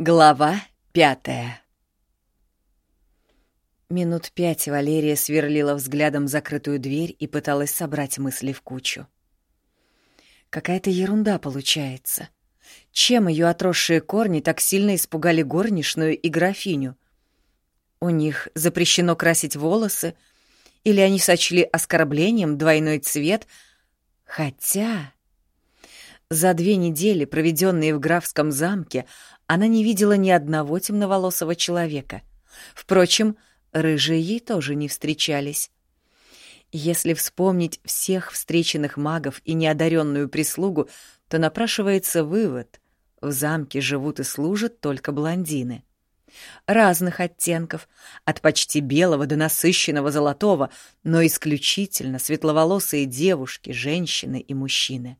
Глава пятая Минут пять Валерия сверлила взглядом закрытую дверь и пыталась собрать мысли в кучу. Какая-то ерунда получается. Чем ее отросшие корни так сильно испугали горничную и графиню? У них запрещено красить волосы, или они сочли оскорблением двойной цвет, хотя... За две недели, проведенные в графском замке, она не видела ни одного темноволосого человека. Впрочем, рыжие ей тоже не встречались. Если вспомнить всех встреченных магов и неодаренную прислугу, то напрашивается вывод — в замке живут и служат только блондины. Разных оттенков, от почти белого до насыщенного золотого, но исключительно светловолосые девушки, женщины и мужчины.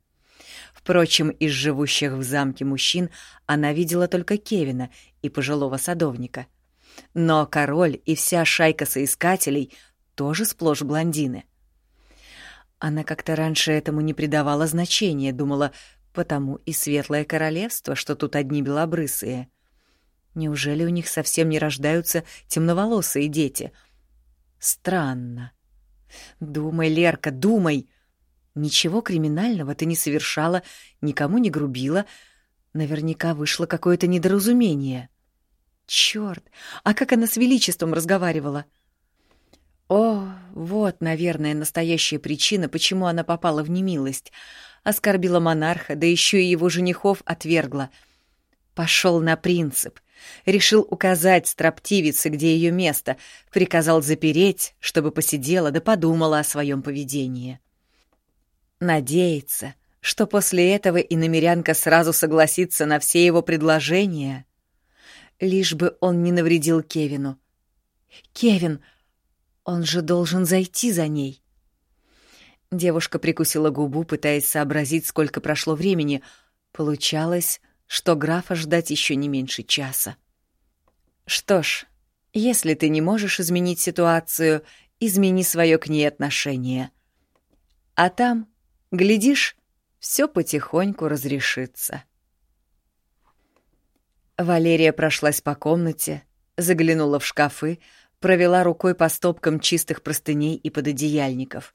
Впрочем, из живущих в замке мужчин она видела только Кевина и пожилого садовника. Но король и вся шайка соискателей тоже сплошь блондины. Она как-то раньше этому не придавала значения, думала, потому и светлое королевство, что тут одни белобрысые. Неужели у них совсем не рождаются темноволосые дети? Странно. Думай, Лерка, думай! Ничего криминального ты не совершала, никому не грубила. Наверняка вышло какое-то недоразумение. Чёрт, а как она с Величеством разговаривала? О, вот, наверное, настоящая причина, почему она попала в немилость. Оскорбила монарха, да еще и его женихов отвергла. Пошел на принцип. Решил указать строптивице, где ее место, приказал запереть, чтобы посидела да подумала о своем поведении. Надеется, что после этого и намерянка сразу согласится на все его предложения. Лишь бы он не навредил Кевину. «Кевин, он же должен зайти за ней». Девушка прикусила губу, пытаясь сообразить, сколько прошло времени. Получалось, что графа ждать еще не меньше часа. Что ж, если ты не можешь изменить ситуацию, измени свое к ней отношение. А там Глядишь, все потихоньку разрешится. Валерия прошлась по комнате, заглянула в шкафы, провела рукой по стопкам чистых простыней и пододеяльников.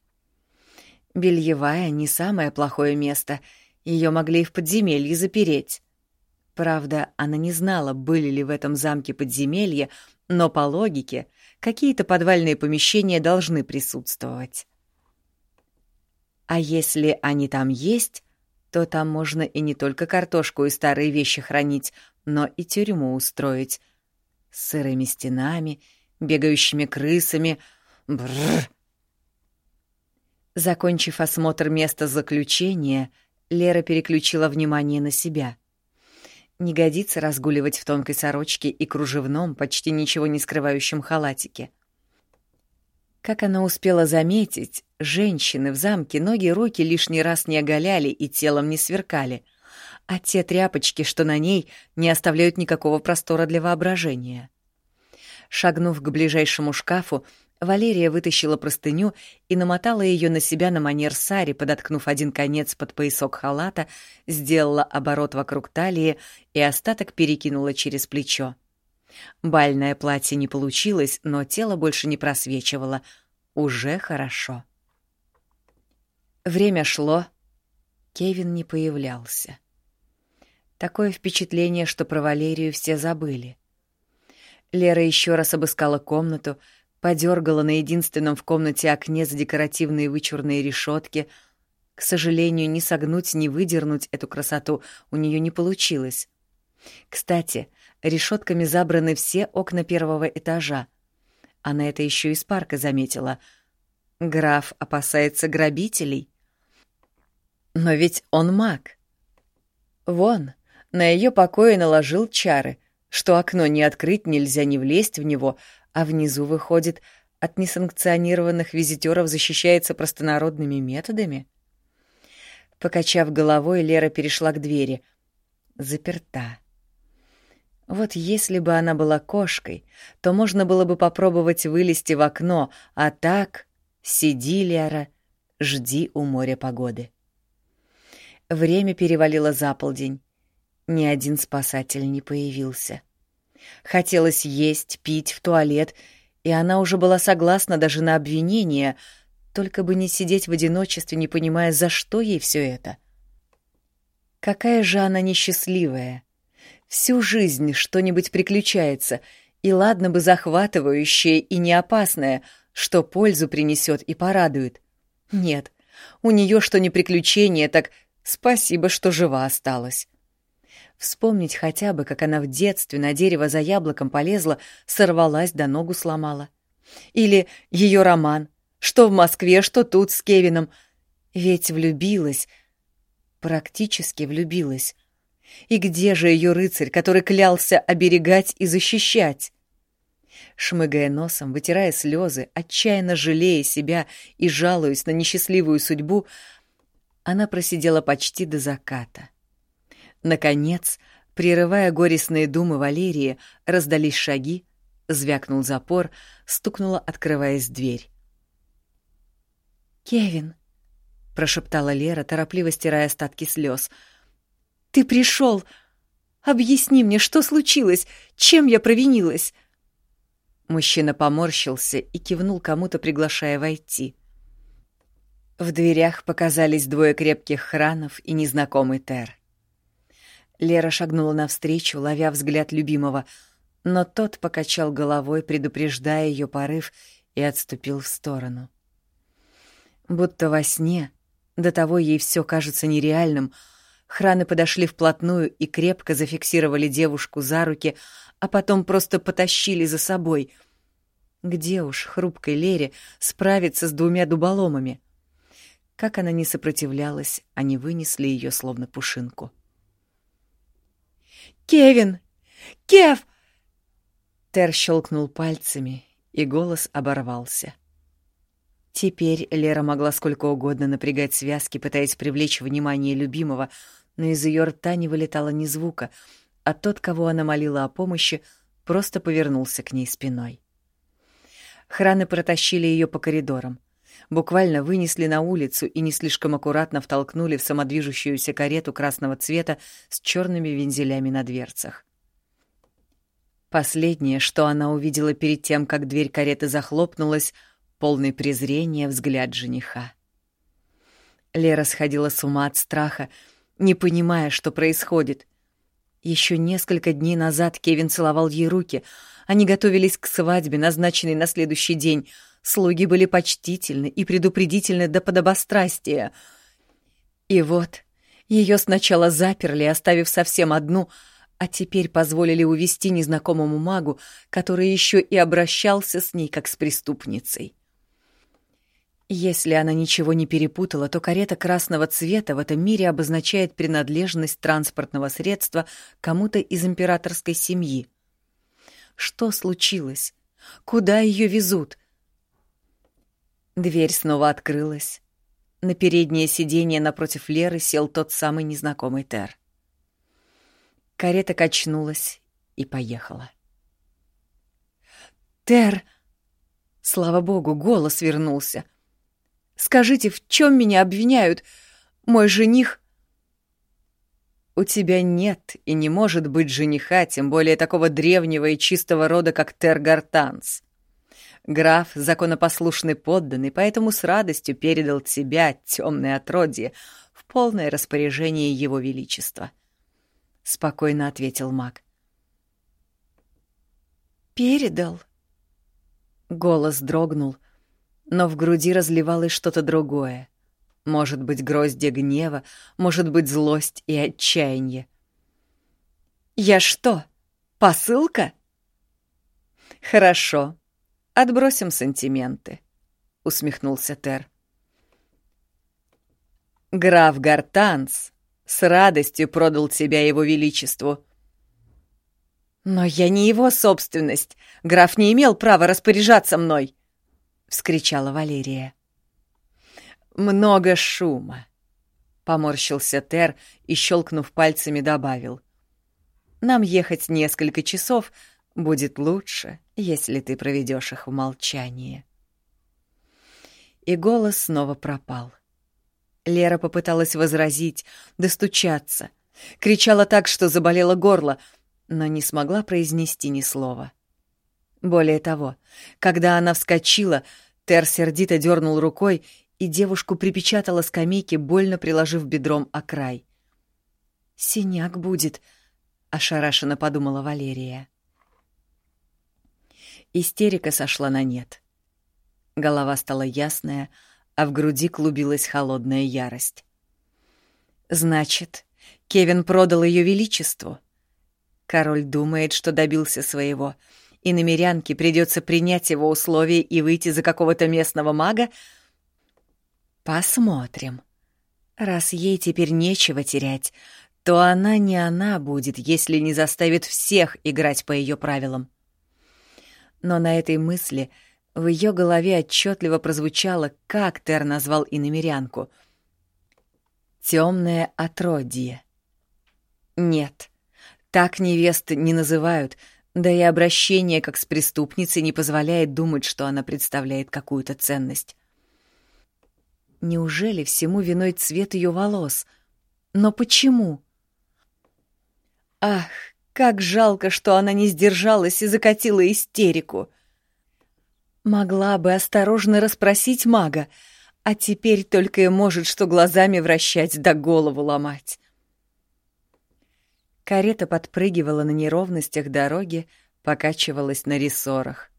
Бельевая — не самое плохое место, ее могли и в подземелье запереть. Правда, она не знала, были ли в этом замке подземелья, но по логике какие-то подвальные помещения должны присутствовать. А если они там есть, то там можно и не только картошку и старые вещи хранить, но и тюрьму устроить. С сырыми стенами, бегающими крысами. Бррр. Закончив осмотр места заключения, Лера переключила внимание на себя. Не годится разгуливать в тонкой сорочке и кружевном, почти ничего не скрывающем халатике. Как она успела заметить, женщины в замке ноги и руки лишний раз не оголяли и телом не сверкали, а те тряпочки, что на ней, не оставляют никакого простора для воображения. Шагнув к ближайшему шкафу, Валерия вытащила простыню и намотала ее на себя на манер сари, подоткнув один конец под поясок халата, сделала оборот вокруг талии и остаток перекинула через плечо. Бальное платье не получилось, но тело больше не просвечивало. Уже хорошо. Время шло. Кевин не появлялся. Такое впечатление, что про Валерию все забыли. Лера еще раз обыскала комнату, подергала на единственном в комнате окне за декоративные вычурные решетки. К сожалению, ни согнуть, ни выдернуть эту красоту у нее не получилось. Кстати, решетками забраны все окна первого этажа. Она это еще из парка заметила. Граф опасается грабителей. Но ведь он маг. Вон, на ее покое наложил чары, что окно не открыть нельзя не влезть в него, а внизу выходит от несанкционированных визитеров защищается простонародными методами. Покачав головой, Лера перешла к двери. Заперта. Вот если бы она была кошкой, то можно было бы попробовать вылезти в окно, а так сиди, Лера, жди у моря погоды. Время перевалило за полдень. Ни один спасатель не появился. Хотелось есть, пить, в туалет, и она уже была согласна даже на обвинение, только бы не сидеть в одиночестве, не понимая, за что ей все это. Какая же она несчастливая. Всю жизнь что-нибудь приключается, и ладно бы захватывающее и не опасное, что пользу принесет и порадует. Нет, у нее что не приключение, так спасибо, что жива осталась. Вспомнить хотя бы, как она в детстве на дерево за яблоком полезла, сорвалась да ногу сломала. Или ее роман, что в Москве, что тут с Кевином. Ведь влюбилась, практически влюбилась. И где же ее рыцарь, который клялся оберегать и защищать? Шмыгая носом, вытирая слезы, отчаянно жалея себя и жалуясь на несчастливую судьбу, она просидела почти до заката. Наконец, прерывая горестные думы Валерии, раздались шаги, звякнул запор, стукнула, открываясь дверь. «Кевин!» — прошептала Лера, торопливо стирая остатки слез. «Ты пришел! Объясни мне, что случилось? Чем я провинилась?» Мужчина поморщился и кивнул кому-то, приглашая войти. В дверях показались двое крепких хранов и незнакомый Тер. Лера шагнула навстречу, ловя взгляд любимого, но тот покачал головой, предупреждая ее порыв, и отступил в сторону. Будто во сне, до того ей все кажется нереальным, храны подошли вплотную и крепко зафиксировали девушку за руки, а потом просто потащили за собой. Где уж хрупкой Лере справиться с двумя дуболомами? Как она не сопротивлялась, они вынесли ее словно пушинку. — «Кевин! Кев!» Тер щелкнул пальцами, и голос оборвался. Теперь Лера могла сколько угодно напрягать связки, пытаясь привлечь внимание любимого, но из ее рта не вылетало ни звука, а тот, кого она молила о помощи, просто повернулся к ней спиной. Храны протащили ее по коридорам буквально вынесли на улицу и не слишком аккуратно втолкнули в самодвижущуюся карету красного цвета с черными вензелями на дверцах. Последнее, что она увидела перед тем, как дверь кареты захлопнулась, полный презрения взгляд жениха. Лера сходила с ума от страха, не понимая, что происходит. Еще несколько дней назад Кевин целовал ей руки. Они готовились к свадьбе, назначенной на следующий день — Слуги были почтительны и предупредительны до подобострастия. И вот ее сначала заперли, оставив совсем одну, а теперь позволили увести незнакомому магу, который еще и обращался с ней как с преступницей. Если она ничего не перепутала, то карета красного цвета в этом мире обозначает принадлежность транспортного средства кому-то из императорской семьи. Что случилось? Куда ее везут? Дверь снова открылась. На переднее сиденье напротив Леры сел тот самый незнакомый Тер. Карета качнулась и поехала. «Тер!» Слава богу, голос вернулся. «Скажите, в чем меня обвиняют? Мой жених...» «У тебя нет и не может быть жениха, тем более такого древнего и чистого рода, как Тер Гартанс», Граф — законопослушный подданный, поэтому с радостью передал тебя, темное отродье, в полное распоряжение его величества. Спокойно ответил маг. «Передал?» Голос дрогнул, но в груди разливалось что-то другое. Может быть, гроздья гнева, может быть, злость и отчаяние. «Я что, посылка?» «Хорошо», Отбросим сантименты, усмехнулся Тер. Граф Гартанс с радостью продал тебя его величеству. Но я не его собственность. Граф не имел права распоряжаться мной, вскричала Валерия. Много шума, поморщился Тер и щелкнув пальцами добавил. Нам ехать несколько часов, будет лучше, если ты проведешь их в молчании. И голос снова пропал. Лера попыталась возразить, достучаться, Кричала так, что заболело горло, но не смогла произнести ни слова. Более того, когда она вскочила, Тер сердито дернул рукой, и девушку припечатала скамейке, больно приложив бедром о край. «Синяк будет», — ошарашенно подумала Валерия. Истерика сошла на нет. Голова стала ясная, а в груди клубилась холодная ярость. «Значит, Кевин продал ее величеству?» Король думает, что добился своего, и намерянке придется принять его условия и выйти за какого-то местного мага? Посмотрим. Раз ей теперь нечего терять, то она не она будет, если не заставит всех играть по ее правилам. Но на этой мысли в ее голове отчетливо прозвучало, как Тер назвал иномерянку. «Темное отродье». Нет, так невест не называют, да и обращение как с преступницей не позволяет думать, что она представляет какую-то ценность. Неужели всему виной цвет ее волос? Но почему? Ах, как жалко, что она не сдержалась и закатила истерику. Могла бы осторожно расспросить мага, а теперь только и может что глазами вращать да голову ломать. Карета подпрыгивала на неровностях дороги, покачивалась на рессорах.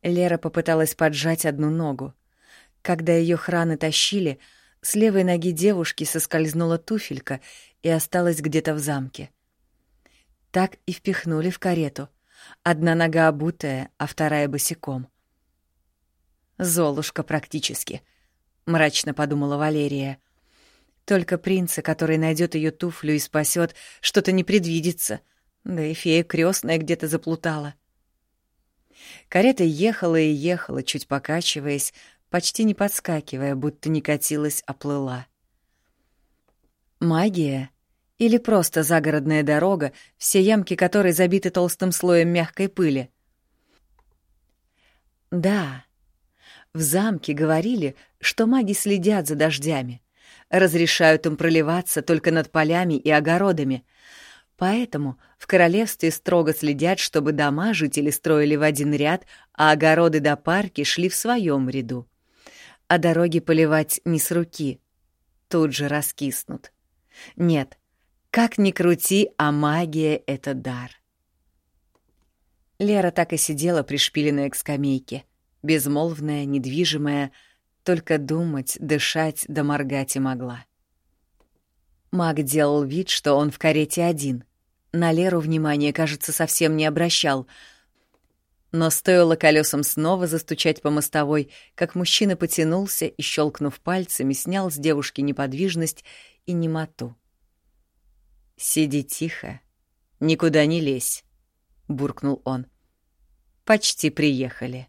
Лера попыталась поджать одну ногу. Когда ее храны тащили, с левой ноги девушки соскользнула туфелька и осталась где-то в замке. Так и впихнули в карету. Одна нога обутая, а вторая босиком. «Золушка практически», — мрачно подумала Валерия. Только принца, который найдет ее туфлю и спасет, что-то не предвидится. Да и фея крестная где-то заплутала. Карета ехала и ехала, чуть покачиваясь, почти не подскакивая, будто не катилась, а плыла. Магия или просто загородная дорога, все ямки которой забиты толстым слоем мягкой пыли? Да, в замке говорили, что маги следят за дождями разрешают им проливаться только над полями и огородами. Поэтому в королевстве строго следят, чтобы дома жители строили в один ряд, а огороды до парки шли в своем ряду. А дороги поливать не с руки, тут же раскиснут. Нет, как ни крути, а магия — это дар. Лера так и сидела пришпиленная к скамейке, безмолвная, недвижимая, только думать, дышать да моргать и могла. Маг делал вид, что он в карете один. На Леру внимания, кажется, совсем не обращал. Но стоило колесам снова застучать по мостовой, как мужчина потянулся и, щелкнув пальцами, снял с девушки неподвижность и немоту. «Сиди тихо, никуда не лезь», — буркнул он. «Почти приехали».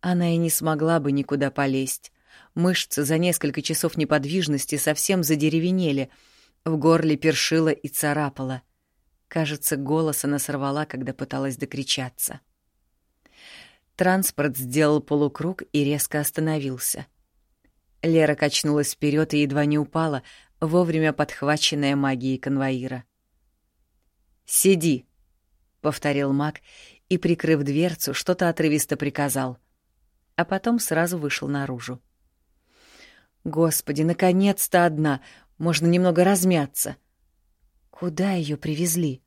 Она и не смогла бы никуда полезть. Мышцы за несколько часов неподвижности совсем задеревенели, в горле першило и царапало. Кажется, голос она сорвала, когда пыталась докричаться. Транспорт сделал полукруг и резко остановился. Лера качнулась вперед и едва не упала, вовремя подхваченная магией конвоира. «Сиди», — повторил маг и, прикрыв дверцу, что-то отрывисто приказал — а потом сразу вышел наружу. Господи, наконец-то одна, можно немного размяться. Куда ее привезли?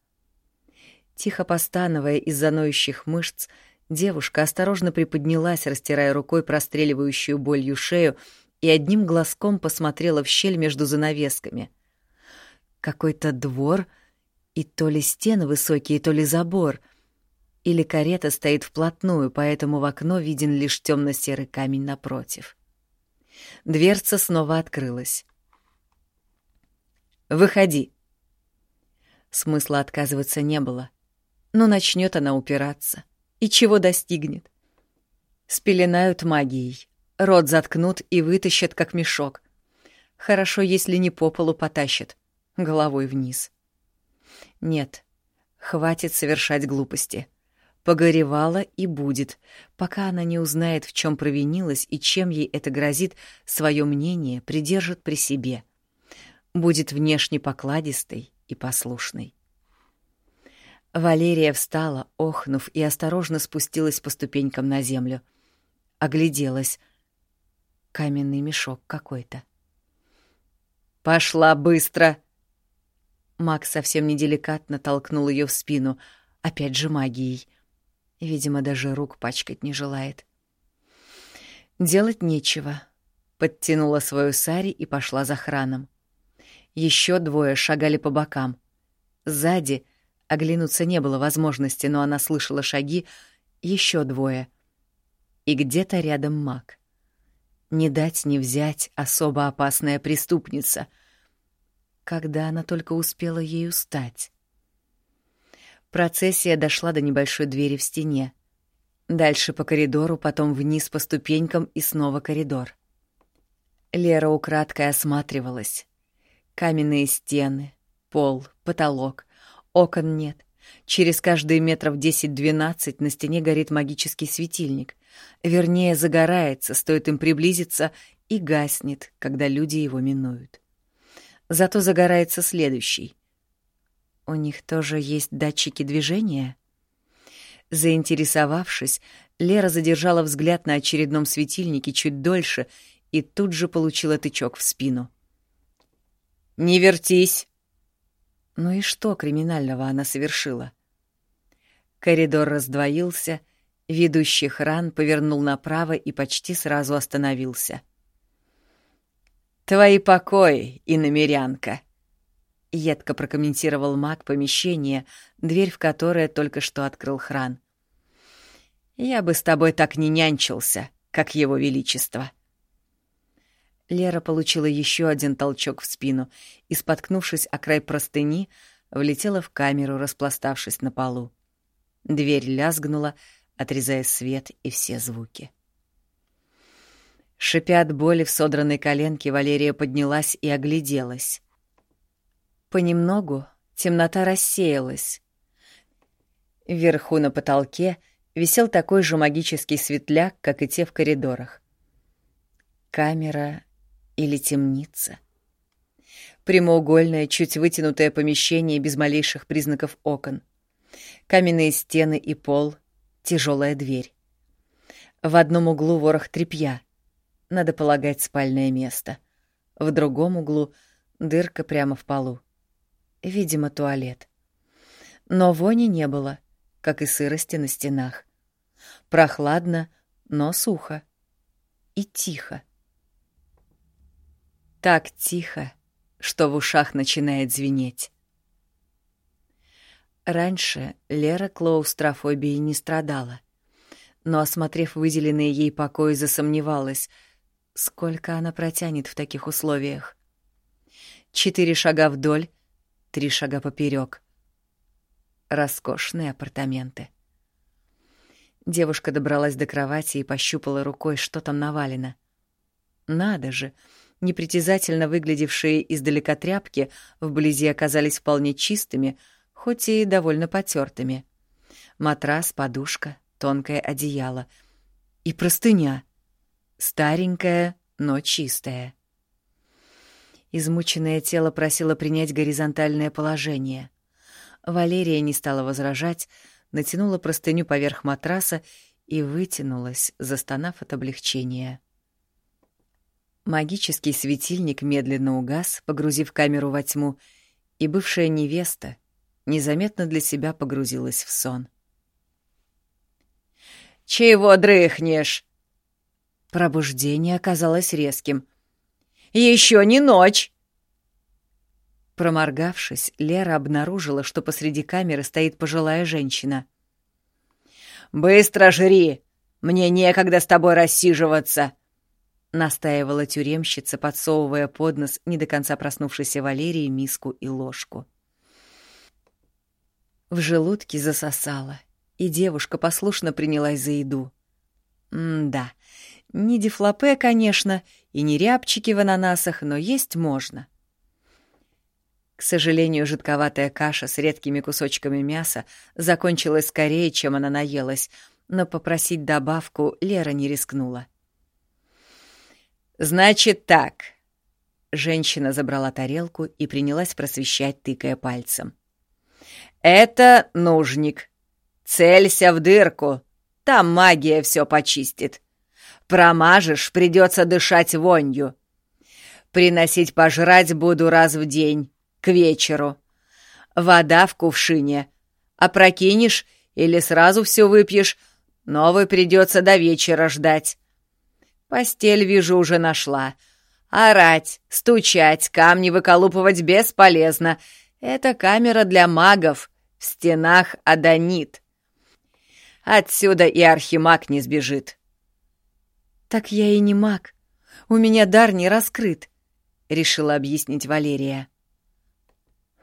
Тихо постановая из-за ноющих мышц, девушка осторожно приподнялась, растирая рукой простреливающую болью шею, и одним глазком посмотрела в щель между занавесками. Какой-то двор, и то ли стены высокие, то ли забор — или карета стоит вплотную, поэтому в окно виден лишь темно-серый камень напротив. Дверца снова открылась. «Выходи!» Смысла отказываться не было. Но начнет она упираться. И чего достигнет? Спеленают магией, рот заткнут и вытащат, как мешок. Хорошо, если не по полу потащат, головой вниз. Нет, хватит совершать глупости. Погоревала и будет, пока она не узнает, в чем провинилась и чем ей это грозит, свое мнение придержит при себе. будет внешне покладистой и послушной. Валерия встала, охнув, и осторожно спустилась по ступенькам на землю. Огляделась. Каменный мешок какой-то. «Пошла быстро!» Макс совсем неделикатно толкнул ее в спину, опять же магией. Видимо, даже рук пачкать не желает. Делать нечего. Подтянула свою сари и пошла за храном. Еще двое шагали по бокам. Сзади оглянуться не было возможности, но она слышала шаги. Еще двое. И где-то рядом маг. Не дать не взять особо опасная преступница. Когда она только успела ею стать? Процессия дошла до небольшой двери в стене. Дальше по коридору, потом вниз по ступенькам и снова коридор. Лера украдкой осматривалась. Каменные стены, пол, потолок, окон нет. Через каждые метров 10-12 на стене горит магический светильник. Вернее, загорается, стоит им приблизиться, и гаснет, когда люди его минуют. Зато загорается следующий. У них тоже есть датчики движения? Заинтересовавшись, Лера задержала взгляд на очередном светильнике чуть дольше — и тут же получила тычок в спину. «Не вертись!» Ну и что криминального она совершила? Коридор раздвоился, ведущий хран повернул направо и почти сразу остановился. «Твои покои, иномерянка!» — едко прокомментировал маг помещение, дверь в которое только что открыл хран. «Я бы с тобой так не нянчился, как его величество». Лера получила еще один толчок в спину и, споткнувшись о край простыни, влетела в камеру, распластавшись на полу. Дверь лязгнула, отрезая свет и все звуки. Шипя от боли в содранной коленке, Валерия поднялась и огляделась. Понемногу темнота рассеялась. Вверху на потолке висел такой же магический светляк, как и те в коридорах. Камера или темница. Прямоугольное, чуть вытянутое помещение без малейших признаков окон. Каменные стены и пол, тяжелая дверь. В одном углу ворох тряпья. Надо полагать, спальное место. В другом углу дырка прямо в полу. Видимо, туалет. Но вони не было, как и сырости на стенах. Прохладно, но сухо. И тихо. Так тихо, что в ушах начинает звенеть. Раньше Лера клаустрофобией не страдала, но, осмотрев выделенные ей покои, засомневалась, сколько она протянет в таких условиях. Четыре шага вдоль, три шага поперек. Роскошные апартаменты. Девушка добралась до кровати и пощупала рукой, что там навалено. Надо же, Непритязательно выглядевшие издалека тряпки вблизи оказались вполне чистыми, хоть и довольно потертыми. Матрас, подушка, тонкое одеяло и простыня. Старенькая, но чистая. Измученное тело просило принять горизонтальное положение. Валерия не стала возражать, натянула простыню поверх матраса и вытянулась, застонав от облегчения. Магический светильник медленно угас, погрузив камеру во тьму, и бывшая невеста незаметно для себя погрузилась в сон. «Чего дрыхнешь?» Пробуждение оказалось резким. «Еще не ночь!» Проморгавшись, Лера обнаружила, что посреди камеры стоит пожилая женщина. «Быстро жри! Мне некогда с тобой рассиживаться!» настаивала тюремщица, подсовывая под нос не до конца проснувшейся Валерии миску и ложку. В желудке засосала, и девушка послушно принялась за еду. М-да, не дефлопе, конечно, и не рябчики в ананасах, но есть можно. К сожалению, жидковатая каша с редкими кусочками мяса закончилась скорее, чем она наелась, но попросить добавку Лера не рискнула. «Значит так. Женщина забрала тарелку и принялась просвещать, тыкая пальцем. «Это нужник. Целься в дырку. Там магия все почистит. Промажешь, придется дышать вонью. Приносить пожрать буду раз в день, к вечеру. Вода в кувшине. Опрокинешь или сразу все выпьешь, новый придется до вечера ждать. Постель, вижу, уже нашла. Орать, стучать, камни выколупывать бесполезно. Это камера для магов. В стенах адонит. Отсюда и архимаг не сбежит. «Так я и не маг. У меня дар не раскрыт», — решила объяснить Валерия.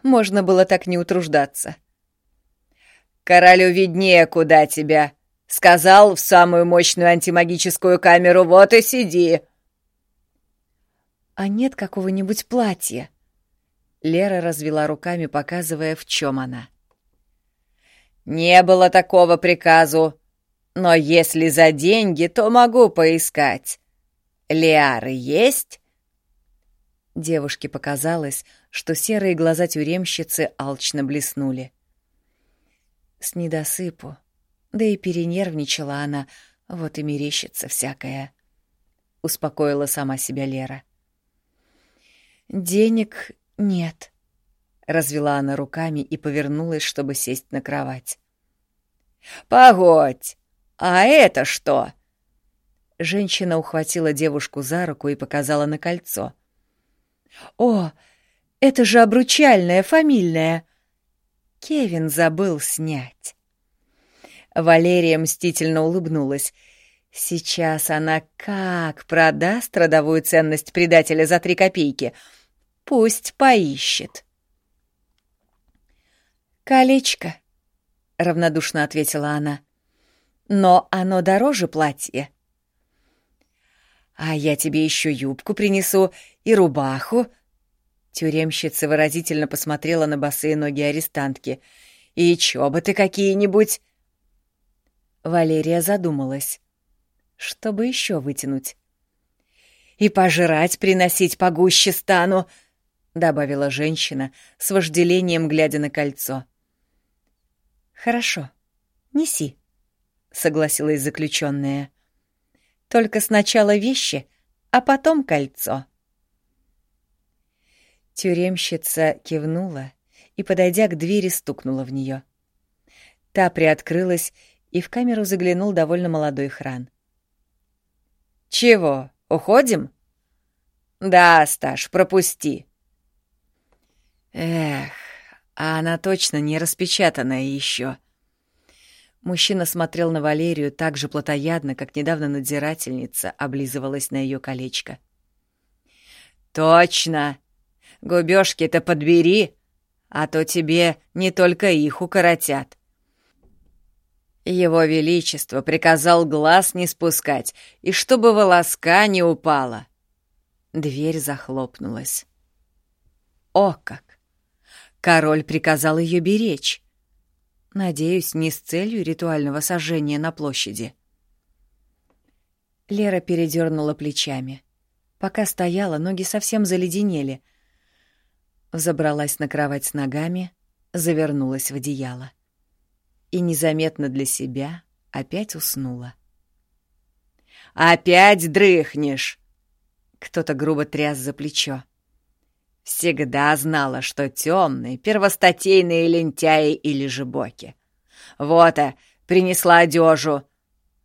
Можно было так не утруждаться. «Королю виднее, куда тебя. Сказал в самую мощную антимагическую камеру, вот и сиди». «А нет какого-нибудь платья?» Лера развела руками, показывая, в чем она. «Не было такого приказу. Но если за деньги, то могу поискать. Лиары есть?» Девушке показалось, что серые глаза тюремщицы алчно блеснули. С недосыпу. Да и перенервничала она, вот и мерещится всякое. Успокоила сама себя Лера. «Денег нет», — развела она руками и повернулась, чтобы сесть на кровать. «Погодь! А это что?» Женщина ухватила девушку за руку и показала на кольцо. «О, это же обручальное, фамильное!» Кевин забыл снять. Валерия мстительно улыбнулась. Сейчас она как продаст родовую ценность предателя за три копейки. Пусть поищет. «Колечко», — равнодушно ответила она. «Но оно дороже платья». «А я тебе еще юбку принесу и рубаху», Тюремщица выразительно посмотрела на босые ноги арестантки. «И чоботы какие-нибудь?» Валерия задумалась. Что бы еще вытянуть? «И пожрать приносить погуще стану», — добавила женщина, с вожделением глядя на кольцо. «Хорошо, неси», — согласилась заключенная. «Только сначала вещи, а потом кольцо». Тюремщица кивнула и, подойдя к двери, стукнула в нее. Та приоткрылась, и в камеру заглянул довольно молодой хран. «Чего, уходим?» «Да, Сташ, пропусти». «Эх, а она точно не распечатанная еще. Мужчина смотрел на Валерию так же плотоядно, как недавно надзирательница облизывалась на ее колечко. «Точно!» Губёшки-то подбери, а то тебе не только их укоротят. Его Величество приказал глаз не спускать, и чтобы волоска не упала. Дверь захлопнулась. О как! Король приказал ее беречь. Надеюсь, не с целью ритуального сожжения на площади. Лера передернула плечами. Пока стояла, ноги совсем заледенели, Забралась на кровать с ногами, завернулась в одеяло. И незаметно для себя опять уснула. «Опять дрыхнешь!» Кто-то грубо тряс за плечо. Всегда знала, что темные, первостатейные лентяи или жебоки. Вот, а, принесла одежу.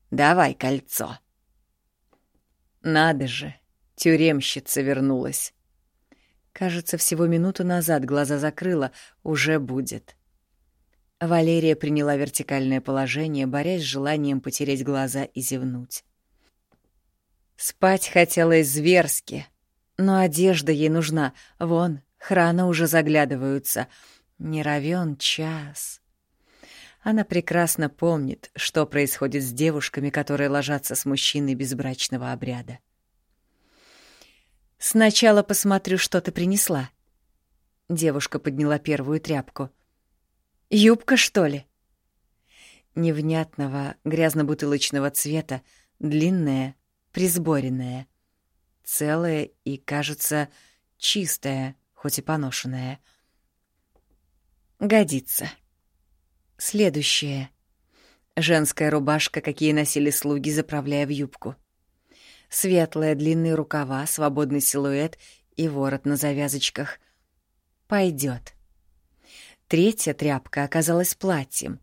Давай кольцо. Надо же, тюремщица вернулась. Кажется, всего минуту назад глаза закрыла, уже будет. Валерия приняла вертикальное положение, борясь с желанием потереть глаза и зевнуть. Спать хотелось зверски, но одежда ей нужна. Вон, храна уже заглядываются. Не равен час. Она прекрасно помнит, что происходит с девушками, которые ложатся с мужчиной без брачного обряда. «Сначала посмотрю, что ты принесла». Девушка подняла первую тряпку. «Юбка, что ли?» Невнятного, грязно-бутылочного цвета, длинная, присборенная. Целая и, кажется, чистая, хоть и поношенная. Годится. Следующее. Женская рубашка, какие носили слуги, заправляя в юбку. Светлые длинные рукава, свободный силуэт и ворот на завязочках. Пойдет. Третья тряпка оказалась платьем.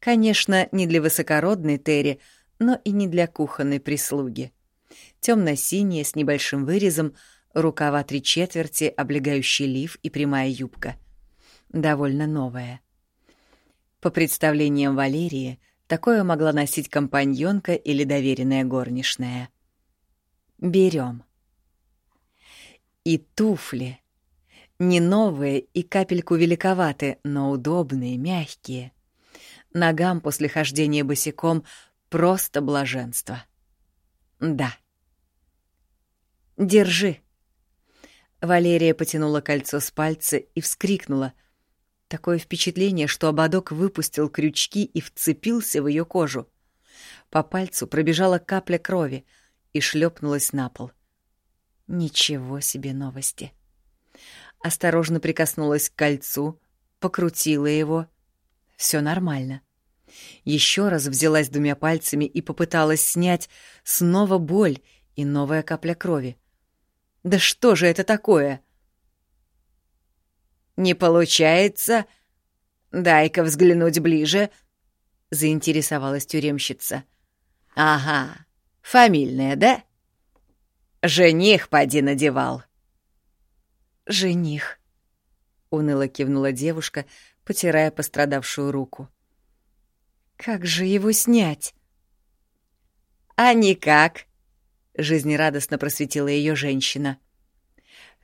Конечно, не для высокородной Терри, но и не для кухонной прислуги. Темно-синяя, с небольшим вырезом, рукава три четверти, облегающий лиф и прямая юбка. Довольно новая. По представлениям Валерии, такое могла носить компаньонка или доверенная горничная. Берем. И туфли. Не новые и капельку великоваты, но удобные, мягкие. Ногам после хождения босиком просто блаженство. Да. «Держи». Валерия потянула кольцо с пальца и вскрикнула. Такое впечатление, что ободок выпустил крючки и вцепился в ее кожу. По пальцу пробежала капля крови и шлепнулась на пол. Ничего себе новости. Осторожно прикоснулась к кольцу, покрутила его. Все нормально. Еще раз взялась двумя пальцами и попыталась снять снова боль и новая капля крови. Да что же это такое? Не получается. Дай-ка взглянуть ближе, заинтересовалась тюремщица. Ага, фамильная, да? Жених поди надевал. Жених, уныло кивнула девушка, потирая пострадавшую руку. Как же его снять? А никак, жизнерадостно просветила ее женщина.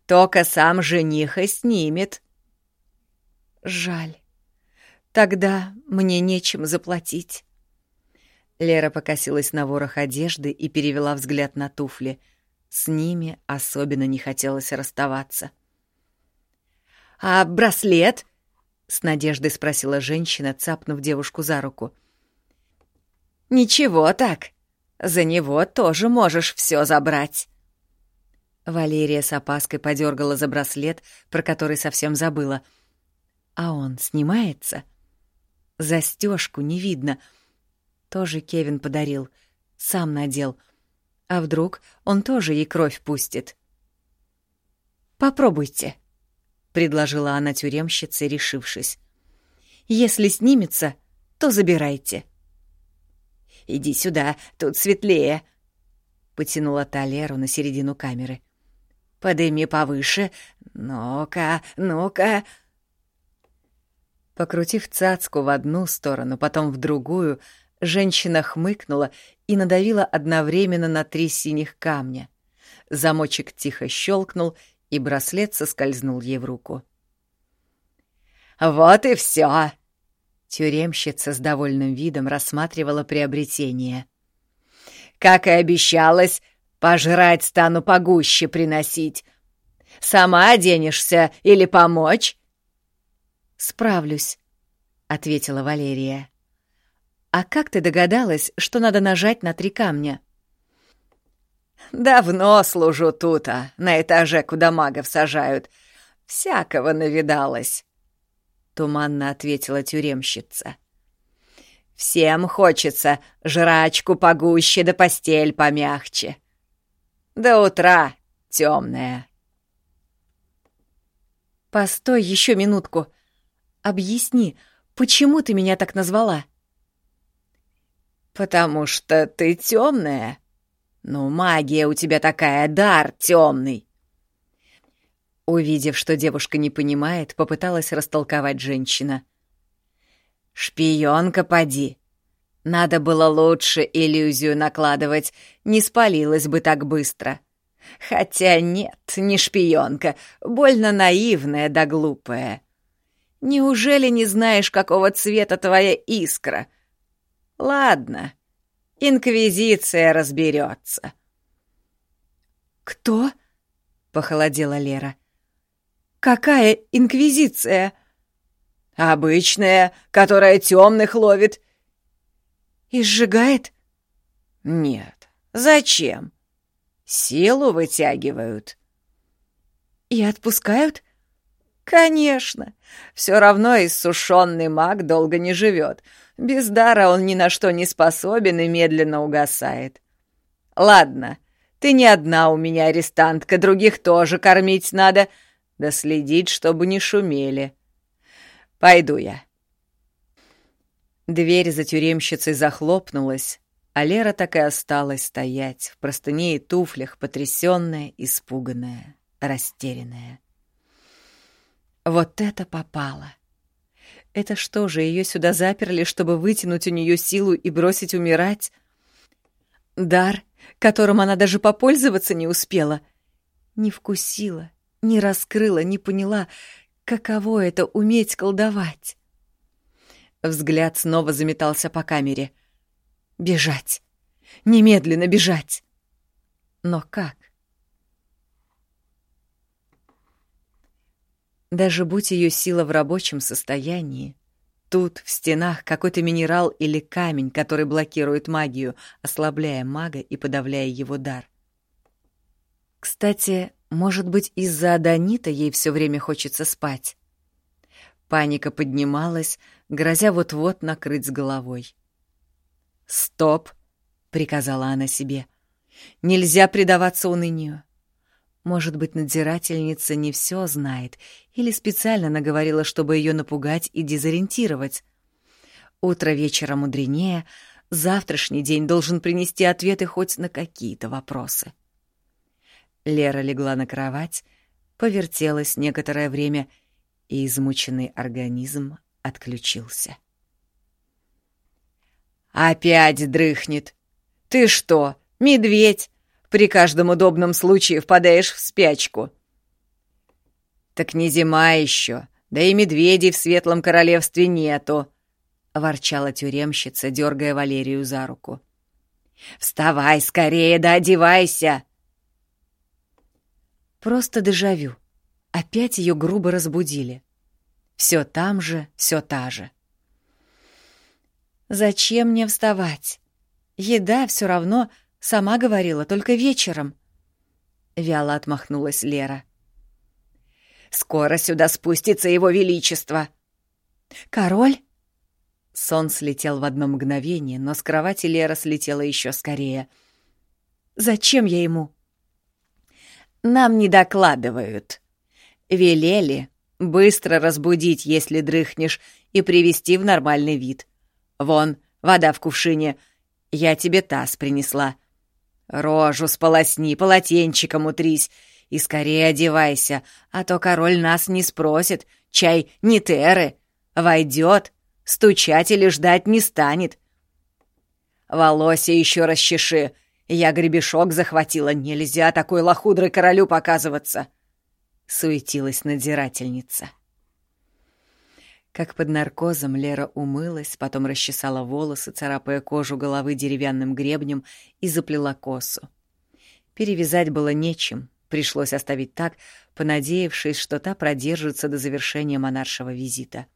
Только сам жених и снимет. Жаль. Тогда мне нечем заплатить. Лера покосилась на ворох одежды и перевела взгляд на туфли. С ними особенно не хотелось расставаться. «А браслет?» — с надеждой спросила женщина, цапнув девушку за руку. «Ничего так. За него тоже можешь все забрать». Валерия с опаской подергала за браслет, про который совсем забыла. А он снимается? Застежку не видно. Тоже Кевин подарил. Сам надел. А вдруг он тоже ей кровь пустит? «Попробуйте», — предложила она тюремщице, решившись. «Если снимется, то забирайте». «Иди сюда, тут светлее», — потянула Талеру на середину камеры. «Подыми повыше. Ну-ка, ну-ка». Покрутив цацку в одну сторону, потом в другую, женщина хмыкнула и надавила одновременно на три синих камня. Замочек тихо щелкнул, и браслет соскользнул ей в руку. «Вот и все!» Тюремщица с довольным видом рассматривала приобретение. «Как и обещалось, пожрать стану погуще приносить. Сама оденешься или помочь?» «Справлюсь», — ответила Валерия. «А как ты догадалась, что надо нажать на три камня?» «Давно служу тут, а на этаже, куда магов сажают. Всякого навидалась», — туманно ответила тюремщица. «Всем хочется жрачку погуще да постель помягче. До утра темная». «Постой еще минутку. Объясни, почему ты меня так назвала?» «Потому что ты темная», «Ну, магия у тебя такая, дар темный!» Увидев, что девушка не понимает, попыталась растолковать женщина. «Шпионка, поди! Надо было лучше иллюзию накладывать, не спалилась бы так быстро. Хотя нет, не шпионка, больно наивная да глупая. Неужели не знаешь, какого цвета твоя искра? Ладно, Инквизиция разберется. «Кто?» — похолодела Лера. «Какая инквизиция?» «Обычная, которая темных ловит». «И сжигает?» «Нет. Зачем? Силу вытягивают». «И отпускают?» «Конечно. Все равно иссушенный маг долго не живет. Без дара он ни на что не способен и медленно угасает. Ладно, ты не одна у меня арестантка, других тоже кормить надо, да следить, чтобы не шумели. Пойду я». Дверь за тюремщицей захлопнулась, а Лера так и осталась стоять в простыне и туфлях, потрясённая, испуганная, растерянная. Вот это попало! Это что же, ее сюда заперли, чтобы вытянуть у нее силу и бросить умирать? Дар, которым она даже попользоваться не успела. Не вкусила, не раскрыла, не поняла, каково это уметь колдовать. Взгляд снова заметался по камере. Бежать. Немедленно бежать. Но как? Даже будь ее сила в рабочем состоянии, тут, в стенах, какой-то минерал или камень, который блокирует магию, ослабляя мага и подавляя его дар. Кстати, может быть, из-за Аданита ей все время хочется спать. Паника поднималась, грозя вот-вот накрыть с головой. «Стоп!» — приказала она себе. «Нельзя предаваться унынию. Может быть, надзирательница не все знает или специально наговорила, чтобы ее напугать и дезориентировать. Утро вечера мудренее, завтрашний день должен принести ответы хоть на какие-то вопросы». Лера легла на кровать, повертелась некоторое время — и измученный организм отключился. «Опять дрыхнет! Ты что, медведь? При каждом удобном случае впадаешь в спячку!» «Так не зима еще, да и медведей в Светлом Королевстве нету!» — ворчала тюремщица, дергая Валерию за руку. «Вставай скорее, да одевайся!» Просто дежавю. Опять ее грубо разбудили. Все там же, все та же. «Зачем мне вставать? Еда все равно, сама говорила, только вечером». Вяло отмахнулась Лера. «Скоро сюда спустится его величество». «Король?» Сон слетел в одно мгновение, но с кровати Лера слетела еще скорее. «Зачем я ему?» «Нам не докладывают», Велели быстро разбудить, если дрыхнешь, и привести в нормальный вид. Вон, вода в кувшине. Я тебе таз принесла. Рожу сполосни, полотенчиком утрись и скорее одевайся, а то король нас не спросит, чай не теры. Войдет, стучать или ждать не станет. Волося еще расчеши. Я гребешок захватила, нельзя такой лохудрой королю показываться суетилась надзирательница. Как под наркозом Лера умылась, потом расчесала волосы, царапая кожу головы деревянным гребнем и заплела косу. Перевязать было нечем, пришлось оставить так, понадеявшись, что та продержится до завершения монаршего визита.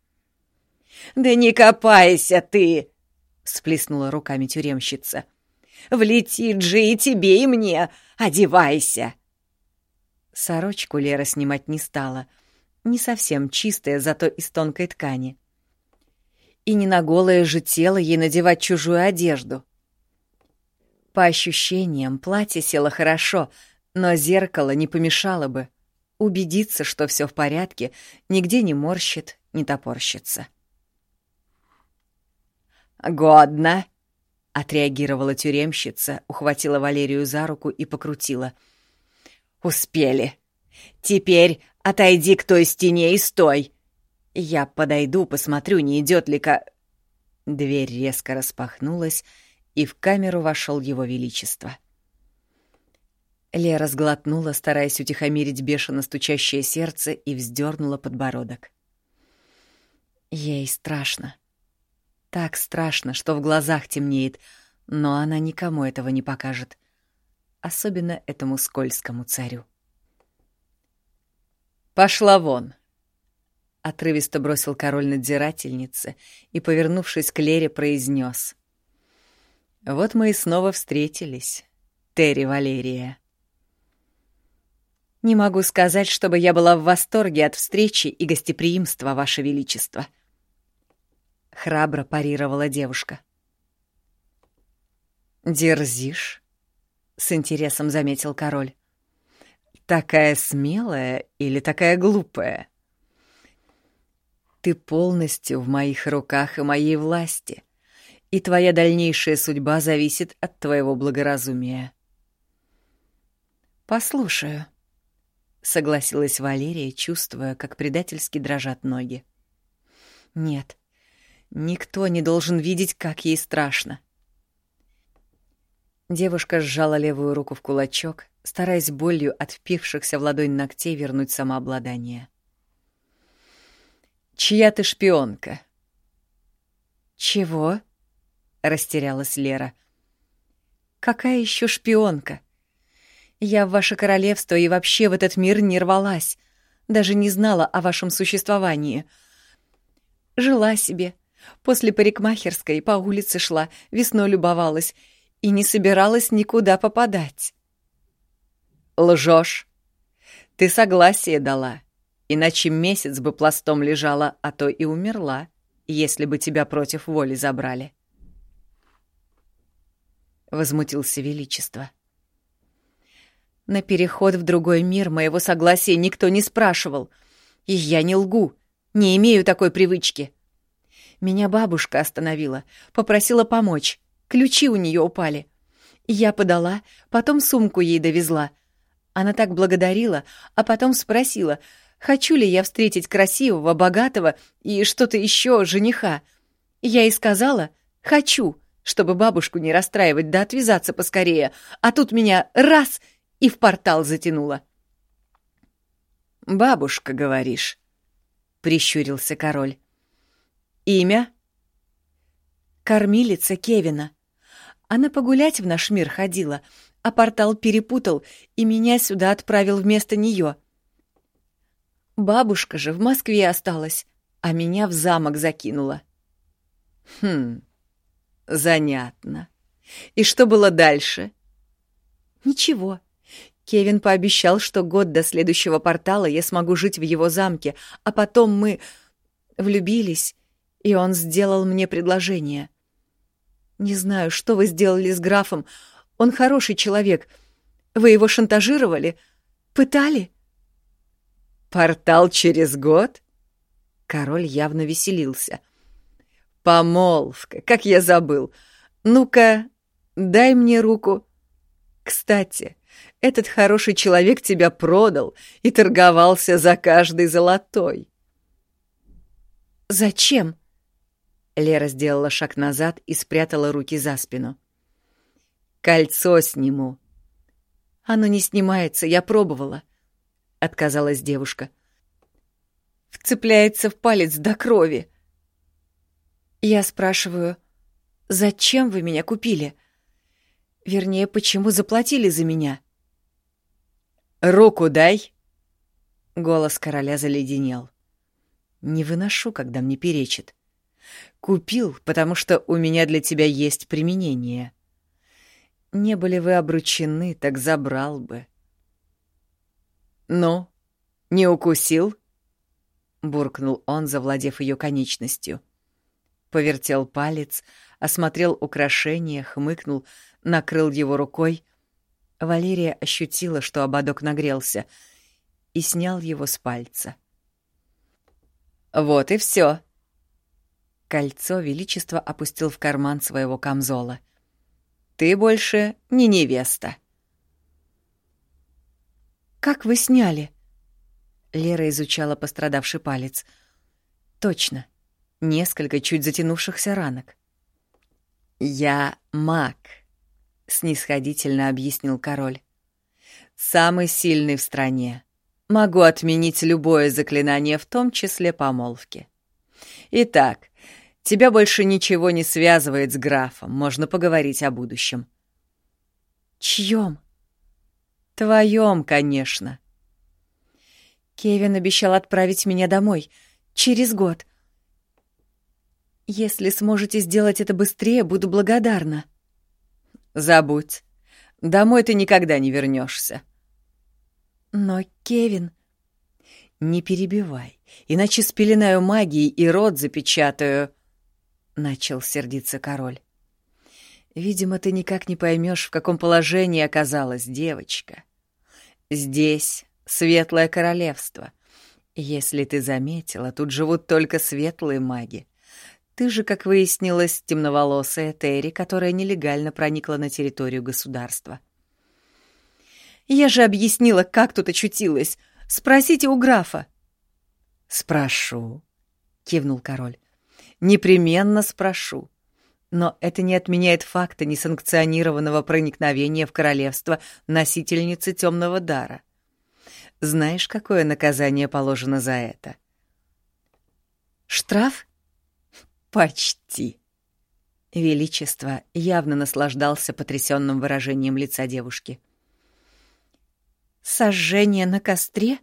«Да не копайся ты!» — всплеснула руками тюремщица. «Влетит же и тебе, и мне! Одевайся!» Сорочку Лера снимать не стала. Не совсем чистая, зато из тонкой ткани. И не на голое же тело ей надевать чужую одежду. По ощущениям, платье село хорошо, но зеркало не помешало бы. Убедиться, что все в порядке, нигде не морщит, не топорщится. «Годно!» — отреагировала тюремщица, ухватила Валерию за руку и покрутила — «Успели. Теперь отойди к той стене и стой. Я подойду, посмотрю, не идет ли ка...» Дверь резко распахнулась, и в камеру вошел его величество. Лера сглотнула, стараясь утихомирить бешено стучащее сердце, и вздернула подбородок. Ей страшно. Так страшно, что в глазах темнеет, но она никому этого не покажет особенно этому скользкому царю. «Пошла вон!» — отрывисто бросил король надзирательнице и, повернувшись к Лере, произнес. «Вот мы и снова встретились, Терри Валерия». Не могу сказать, чтобы я была в восторге от встречи и гостеприимства, Ваше Величество. Храбро парировала девушка. «Дерзишь?» — с интересом заметил король. «Такая смелая или такая глупая?» «Ты полностью в моих руках и моей власти, и твоя дальнейшая судьба зависит от твоего благоразумия». «Послушаю», — согласилась Валерия, чувствуя, как предательски дрожат ноги. «Нет, никто не должен видеть, как ей страшно». Девушка сжала левую руку в кулачок, стараясь болью от впившихся в ладонь ногтей вернуть самообладание. «Чья ты шпионка?» «Чего?» — растерялась Лера. «Какая еще шпионка?» Я в ваше королевство и вообще в этот мир не рвалась. Даже не знала о вашем существовании. Жила себе. После парикмахерской по улице шла, весной любовалась и не собиралась никуда попадать. Лжешь. Ты согласие дала, иначе месяц бы пластом лежала, а то и умерла, если бы тебя против воли забрали. Возмутился Величество. — на переход в другой мир моего согласия никто не спрашивал. И я не лгу, не имею такой привычки. Меня бабушка остановила, попросила помочь. Ключи у нее упали. Я подала, потом сумку ей довезла. Она так благодарила, а потом спросила, хочу ли я встретить красивого, богатого и что-то еще жениха. Я ей сказала «хочу», чтобы бабушку не расстраивать да отвязаться поскорее. А тут меня раз — и в портал затянуло. «Бабушка, говоришь?» — прищурился король. «Имя?» «Кормилица Кевина. Она погулять в наш мир ходила, а портал перепутал и меня сюда отправил вместо нее. Бабушка же в Москве осталась, а меня в замок закинула». «Хм, занятно. И что было дальше?» «Ничего. Кевин пообещал, что год до следующего портала я смогу жить в его замке, а потом мы влюбились, и он сделал мне предложение. Не знаю, что вы сделали с графом. Он хороший человек. Вы его шантажировали? Пытали? Портал через год? Король явно веселился. Помолвка, как я забыл. Ну-ка, дай мне руку. Кстати, этот хороший человек тебя продал и торговался за каждый золотой. «Зачем?» Лера сделала шаг назад и спрятала руки за спину. «Кольцо сниму». «Оно не снимается, я пробовала», — отказалась девушка. «Вцепляется в палец до крови». Я спрашиваю, «Зачем вы меня купили?» Вернее, почему заплатили за меня?» «Руку дай!» Голос короля заледенел. «Не выношу, когда мне перечит. Купил, потому что у меня для тебя есть применение. Не были вы обручены, так забрал бы». «Ну, не укусил?» — буркнул он, завладев ее конечностью. Повертел палец, осмотрел украшение, хмыкнул, накрыл его рукой. Валерия ощутила, что ободок нагрелся, и снял его с пальца. «Вот и все. Кольцо Величество опустил в карман своего камзола. «Ты больше не невеста». «Как вы сняли?» Лера изучала пострадавший палец. «Точно. Несколько чуть затянувшихся ранок». «Я маг», — снисходительно объяснил король. «Самый сильный в стране. Могу отменить любое заклинание, в том числе помолвки. Итак, тебя больше ничего не связывает с графом, можно поговорить о будущем». «Чьем?» «Твоем, конечно». Кевин обещал отправить меня домой. Через год. Если сможете сделать это быстрее, буду благодарна. Забудь. Домой ты никогда не вернешься. Но Кевин... Не перебивай, иначе спеленаю магией и рот запечатаю. Начал сердиться король. Видимо, ты никак не поймешь, в каком положении оказалась девочка. Здесь светлое королевство. Если ты заметила, тут живут только светлые маги. Ты же, как выяснилось, темноволосая Терри, которая нелегально проникла на территорию государства. Я же объяснила, как тут очутилась. Спросите у графа. Спрошу, кивнул король. Непременно спрошу. Но это не отменяет факта несанкционированного проникновения в королевство носительницы темного дара. Знаешь, какое наказание положено за это? Штраф? Почти. Величество явно наслаждался потрясенным выражением лица девушки. «Сожжение на костре?»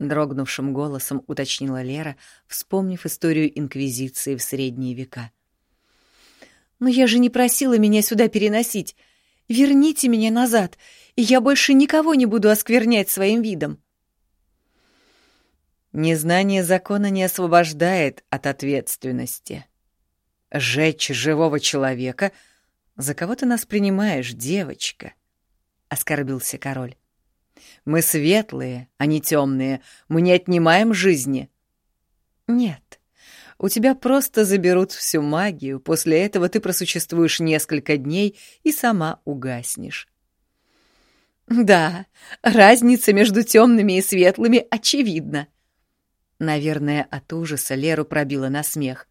Дрогнувшим голосом уточнила Лера, вспомнив историю Инквизиции в средние века. «Но я же не просила меня сюда переносить. Верните меня назад, и я больше никого не буду осквернять своим видом». Незнание закона не освобождает от ответственности. Жечь живого человека? За кого ты нас принимаешь, девочка? — оскорбился король. Мы светлые, а не темные. Мы не отнимаем жизни. Нет, у тебя просто заберут всю магию. После этого ты просуществуешь несколько дней и сама угаснешь. Да, разница между темными и светлыми очевидна. Наверное, от ужаса Леру пробило на смех.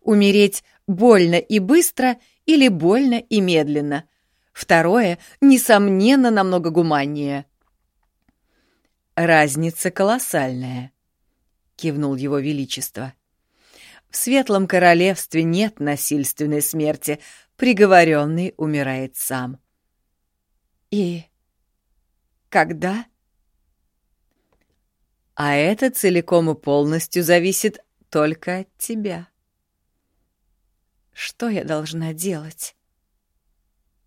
Умереть больно и быстро или больно и медленно. Второе, несомненно, намного гуманнее. Разница колоссальная, кивнул его величество. В светлом королевстве нет насильственной смерти, приговоренный умирает сам. И когда? А это целиком и полностью зависит только от тебя. Что я должна делать?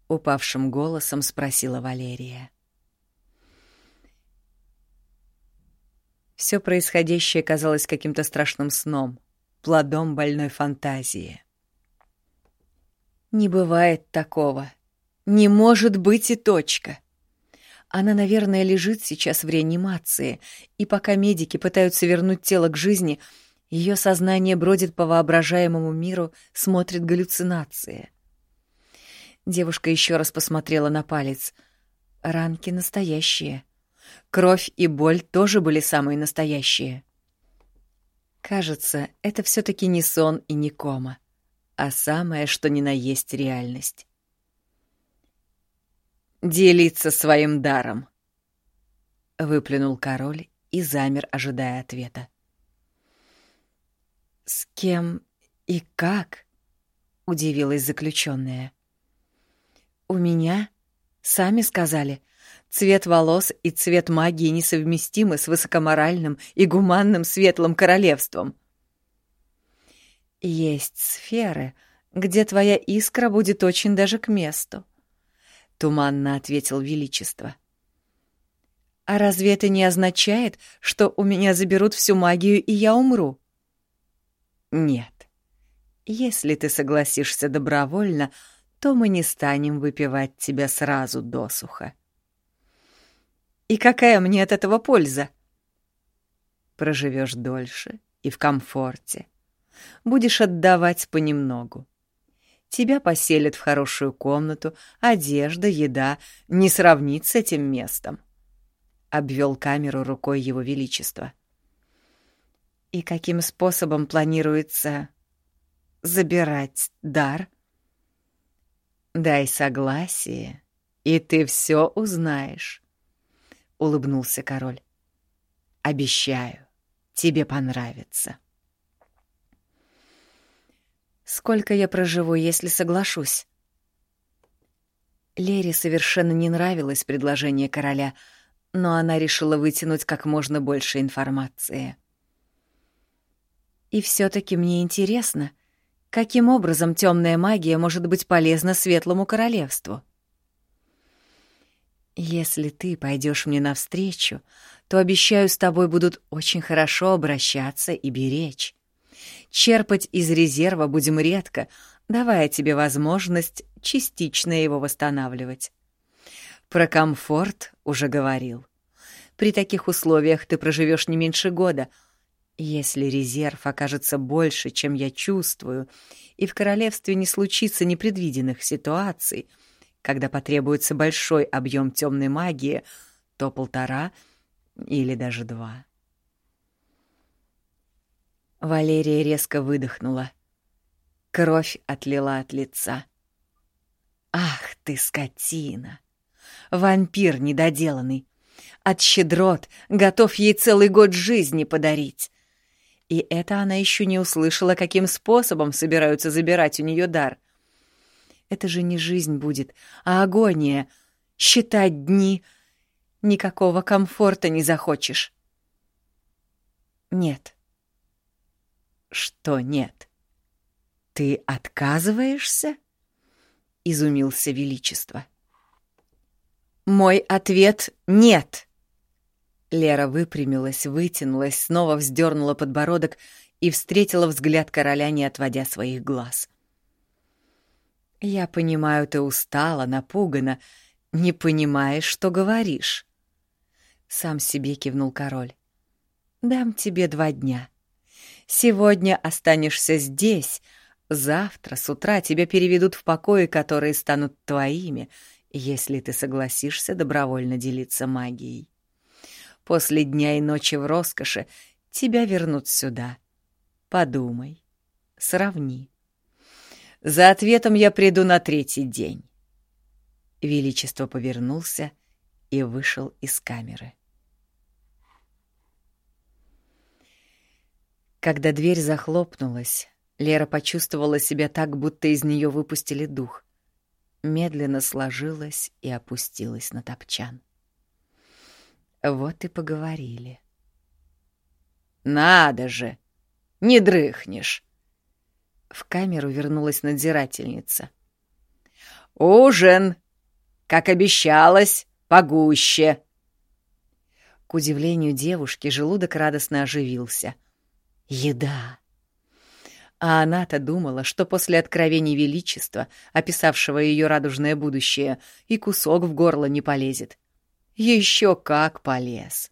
Упавшим голосом спросила Валерия. Все происходящее казалось каким-то страшным сном, плодом больной фантазии. Не бывает такого. Не может быть и точка. Она, наверное, лежит сейчас в реанимации, и пока медики пытаются вернуть тело к жизни, ее сознание бродит по воображаемому миру, смотрит галлюцинации. Девушка еще раз посмотрела на палец. Ранки настоящие. Кровь и боль тоже были самые настоящие. Кажется, это все таки не сон и не кома, а самое, что ни на есть реальность делиться своим даром. Выплюнул король и замер, ожидая ответа. С кем и как? удивилась заключенная. У меня, сами сказали, цвет волос и цвет магии несовместимы с высокоморальным и гуманным светлым королевством. Есть сферы, где твоя искра будет очень даже к месту туманно ответил величество. А разве это не означает, что у меня заберут всю магию и я умру? Нет. Если ты согласишься добровольно, то мы не станем выпивать тебя сразу досуха. И какая мне от этого польза? Проживешь дольше и в комфорте. Будешь отдавать понемногу. Тебя поселят в хорошую комнату, одежда, еда не сравнить с этим местом. Обвел камеру рукой его величества. И каким способом планируется забирать дар? Дай согласие, и ты все узнаешь, улыбнулся король. Обещаю, тебе понравится. Сколько я проживу, если соглашусь? Лере совершенно не нравилось предложение короля, но она решила вытянуть как можно больше информации. И все таки мне интересно, каким образом темная магия может быть полезна Светлому Королевству? Если ты пойдешь мне навстречу, то, обещаю, с тобой будут очень хорошо обращаться и беречь. Черпать из резерва будем редко, давая тебе возможность частично его восстанавливать. Про комфорт уже говорил. При таких условиях ты проживешь не меньше года. Если резерв окажется больше, чем я чувствую, и в королевстве не случится непредвиденных ситуаций, когда потребуется большой объем темной магии, то полтора или даже два. Валерия резко выдохнула. Кровь отлила от лица. «Ах ты, скотина! Вампир недоделанный! От щедрот готов ей целый год жизни подарить!» И это она еще не услышала, каким способом собираются забирать у нее дар. Это же не жизнь будет, а агония. Считать дни. Никакого комфорта не захочешь. Нет. Что нет? «Ты отказываешься?» — изумился Величество. «Мой ответ — нет!» Лера выпрямилась, вытянулась, снова вздернула подбородок и встретила взгляд короля, не отводя своих глаз. «Я понимаю, ты устала, напугана, не понимаешь, что говоришь». Сам себе кивнул король. «Дам тебе два дня. Сегодня останешься здесь, Завтра с утра тебя переведут в покои, которые станут твоими, если ты согласишься добровольно делиться магией. После дня и ночи в роскоши тебя вернут сюда. Подумай, сравни. За ответом я приду на третий день. Величество повернулся и вышел из камеры. Когда дверь захлопнулась, Лера почувствовала себя так, будто из нее выпустили дух. Медленно сложилась и опустилась на топчан. Вот и поговорили. «Надо же! Не дрыхнешь!» В камеру вернулась надзирательница. «Ужин! Как обещалось, погуще!» К удивлению девушки, желудок радостно оживился. «Еда! А она-то думала, что после откровений Величества, описавшего ее радужное будущее, и кусок в горло не полезет. Еще как полез.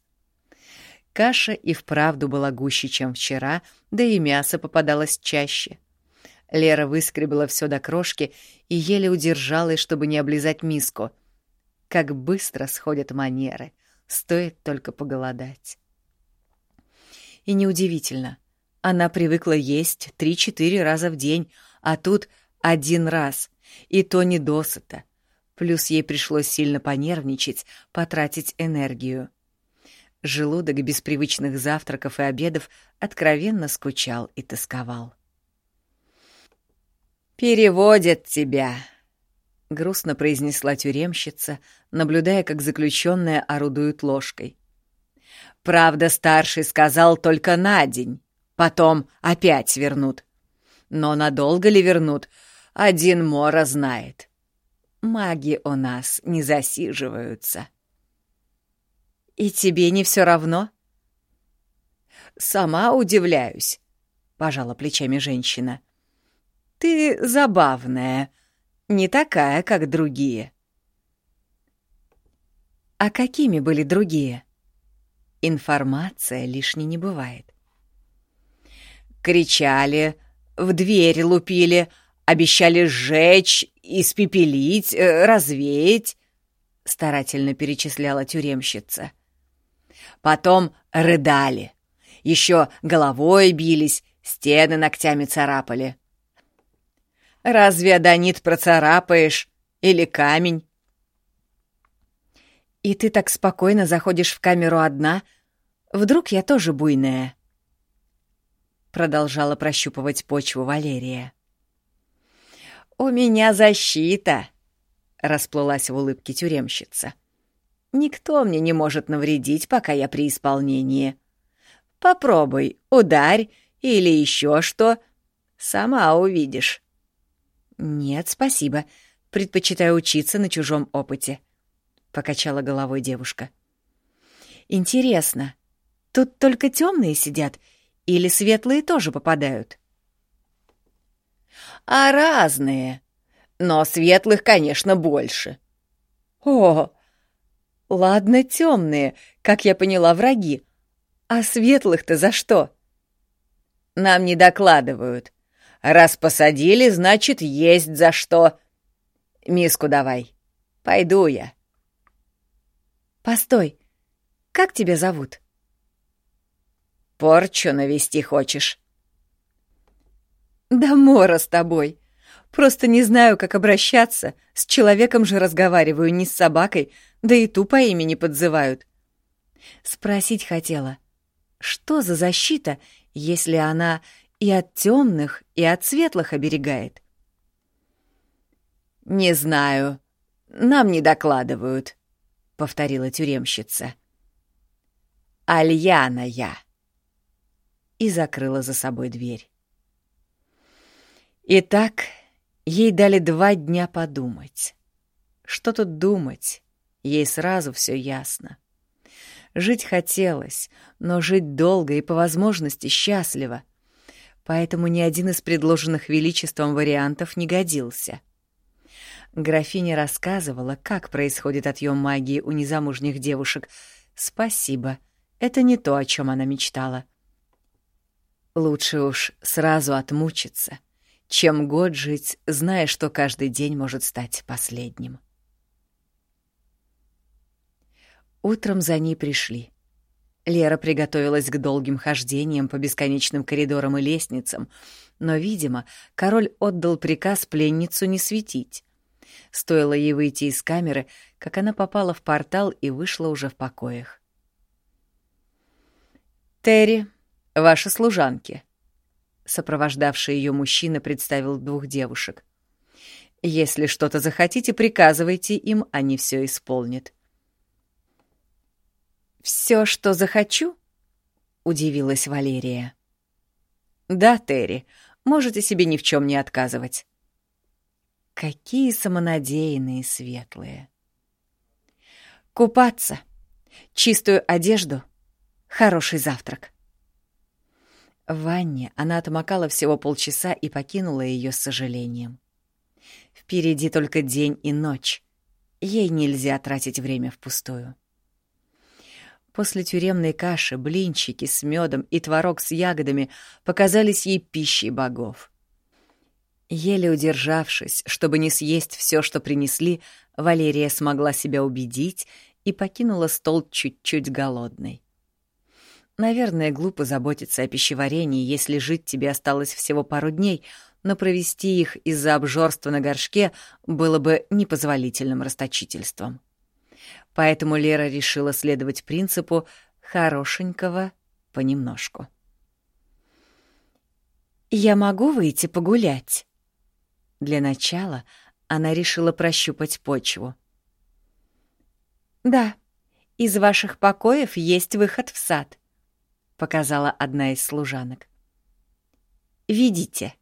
Каша и вправду была гуще, чем вчера, да и мясо попадалось чаще. Лера выскребла все до крошки и еле удержалась, чтобы не облизать миску. Как быстро сходят манеры, стоит только поголодать. И неудивительно — она привыкла есть три-четыре раза в день, а тут один раз, и то не досыта. Плюс ей пришлось сильно понервничать, потратить энергию. Желудок без привычных завтраков и обедов откровенно скучал и тосковал. «Переводят тебя», — грустно произнесла тюремщица, наблюдая, как заключенная орудует ложкой. «Правда, старший сказал только на день. Потом опять вернут. Но надолго ли вернут, один Мора знает. Маги у нас не засиживаются. И тебе не все равно? Сама удивляюсь, пожала плечами женщина. Ты забавная, не такая, как другие. А какими были другие? Информация лишней не бывает кричали, в дверь лупили, обещали сжечь, испепелить, э, развеять, — старательно перечисляла тюремщица. Потом рыдали, еще головой бились, стены ногтями царапали. Разве адонит процарапаешь или камень? И ты так спокойно заходишь в камеру одна? Вдруг я тоже буйная? продолжала прощупывать почву Валерия. «У меня защита!» — расплылась в улыбке тюремщица. «Никто мне не может навредить, пока я при исполнении. Попробуй, ударь или еще что. Сама увидишь». «Нет, спасибо. Предпочитаю учиться на чужом опыте», — покачала головой девушка. Интересно, тут только темные сидят или светлые тоже попадают? А разные. Но светлых, конечно, больше. О, ладно, темные, как я поняла, враги. А светлых-то за что? Нам не докладывают. Раз посадили, значит, есть за что. Миску давай. Пойду я. Постой, как тебя зовут? Порчу навести хочешь? Да мора с тобой. Просто не знаю, как обращаться. С человеком же разговариваю, не с собакой, да и ту по имени подзывают. Спросить хотела, что за защита, если она и от темных, и от светлых оберегает? Не знаю. Нам не докладывают, повторила тюремщица. Альяна я. И закрыла за собой дверь. Итак, ей дали два дня подумать. Что тут думать? Ей сразу все ясно. Жить хотелось, но жить долго и по возможности счастливо. Поэтому ни один из предложенных величеством вариантов не годился. Графиня рассказывала, как происходит отъем магии у незамужних девушек. Спасибо, это не то, о чем она мечтала. Лучше уж сразу отмучиться, чем год жить, зная, что каждый день может стать последним. Утром за ней пришли. Лера приготовилась к долгим хождениям по бесконечным коридорам и лестницам, но, видимо, король отдал приказ пленницу не светить. Стоило ей выйти из камеры, как она попала в портал и вышла уже в покоях. «Терри, ваши служанки», — сопровождавший ее мужчина представил двух девушек. «Если что-то захотите, приказывайте им, они все исполнят». «Все, что захочу?» — удивилась Валерия. «Да, Терри, можете себе ни в чем не отказывать». Какие самонадеянные светлые. Купаться, чистую одежду, хороший завтрак. В ванне она отмокала всего полчаса и покинула ее с сожалением. Впереди только день и ночь. Ей нельзя тратить время впустую. После тюремной каши блинчики с медом и творог с ягодами показались ей пищей богов. Еле удержавшись, чтобы не съесть все, что принесли, Валерия смогла себя убедить и покинула стол чуть-чуть голодной. Наверное, глупо заботиться о пищеварении, если жить тебе осталось всего пару дней, но провести их из-за обжорства на горшке было бы непозволительным расточительством. Поэтому Лера решила следовать принципу «хорошенького понемножку». «Я могу выйти погулять?» Для начала она решила прощупать почву. «Да, из ваших покоев есть выход в сад», — показала одна из служанок. «Видите».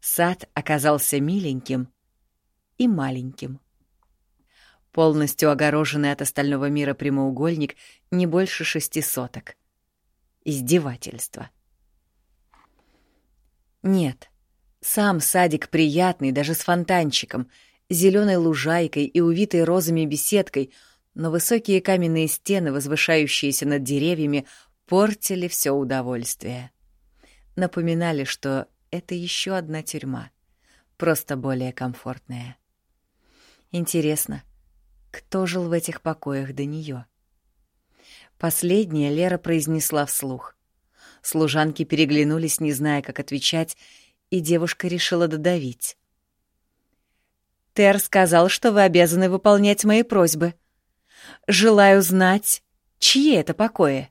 Сад оказался миленьким и маленьким. Полностью огороженный от остального мира прямоугольник не больше шести соток. Издевательство. Нет, сам садик приятный, даже с фонтанчиком, зеленой лужайкой и увитой розами беседкой, но высокие каменные стены, возвышающиеся над деревьями, портили все удовольствие. Напоминали, что это еще одна тюрьма, просто более комфортная. Интересно, кто жил в этих покоях до нее? Последнее Лера произнесла вслух. Служанки переглянулись, не зная, как отвечать, и девушка решила додавить. «Тер сказал, что вы обязаны выполнять мои просьбы. Желаю знать, чьи это покои?»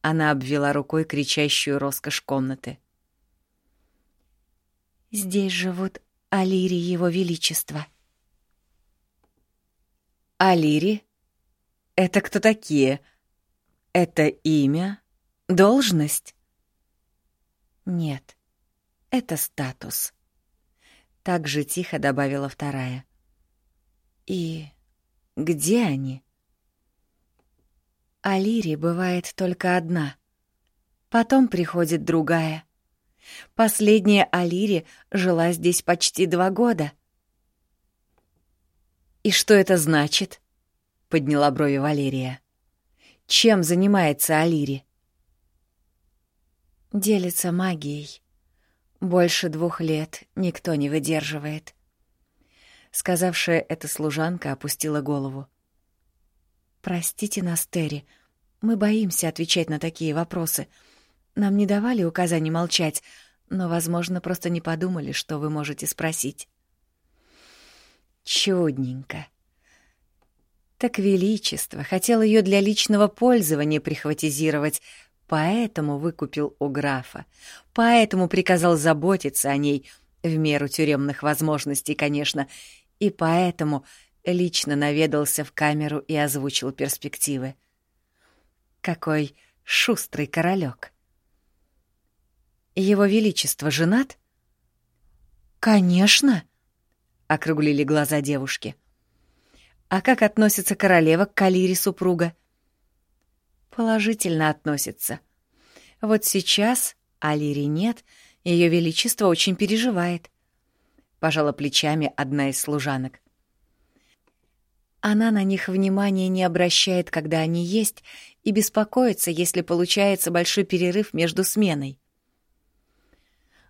Она обвела рукой кричащую роскошь комнаты. «Здесь живут Алири Его Величества». «Алири? Это кто такие? Это имя? Должность?» «Нет, это статус. Так же тихо добавила вторая. И Где они? Алири бывает только одна. Потом приходит другая. Последняя Алири жила здесь почти два года. «И что это значит?» — подняла брови Валерия. «Чем занимается Алири?» «Делится магией. Больше двух лет никто не выдерживает». Сказавшая это служанка опустила голову. «Простите нас, Терри, мы боимся отвечать на такие вопросы. Нам не давали указаний молчать, но, возможно, просто не подумали, что вы можете спросить». Чудненько. Так Величество хотел ее для личного пользования прихватизировать, поэтому выкупил у графа, поэтому приказал заботиться о ней, в меру тюремных возможностей, конечно, и поэтому лично наведался в камеру и озвучил перспективы. Какой шустрый королек. Его Величество женат? Конечно, округлили глаза девушки. А как относится королева к Калире супруга? Положительно относится. Вот сейчас Алири нет, ее величество очень переживает. Пожала плечами одна из служанок. Она на них внимания не обращает, когда они есть, и беспокоится, если получается большой перерыв между сменой.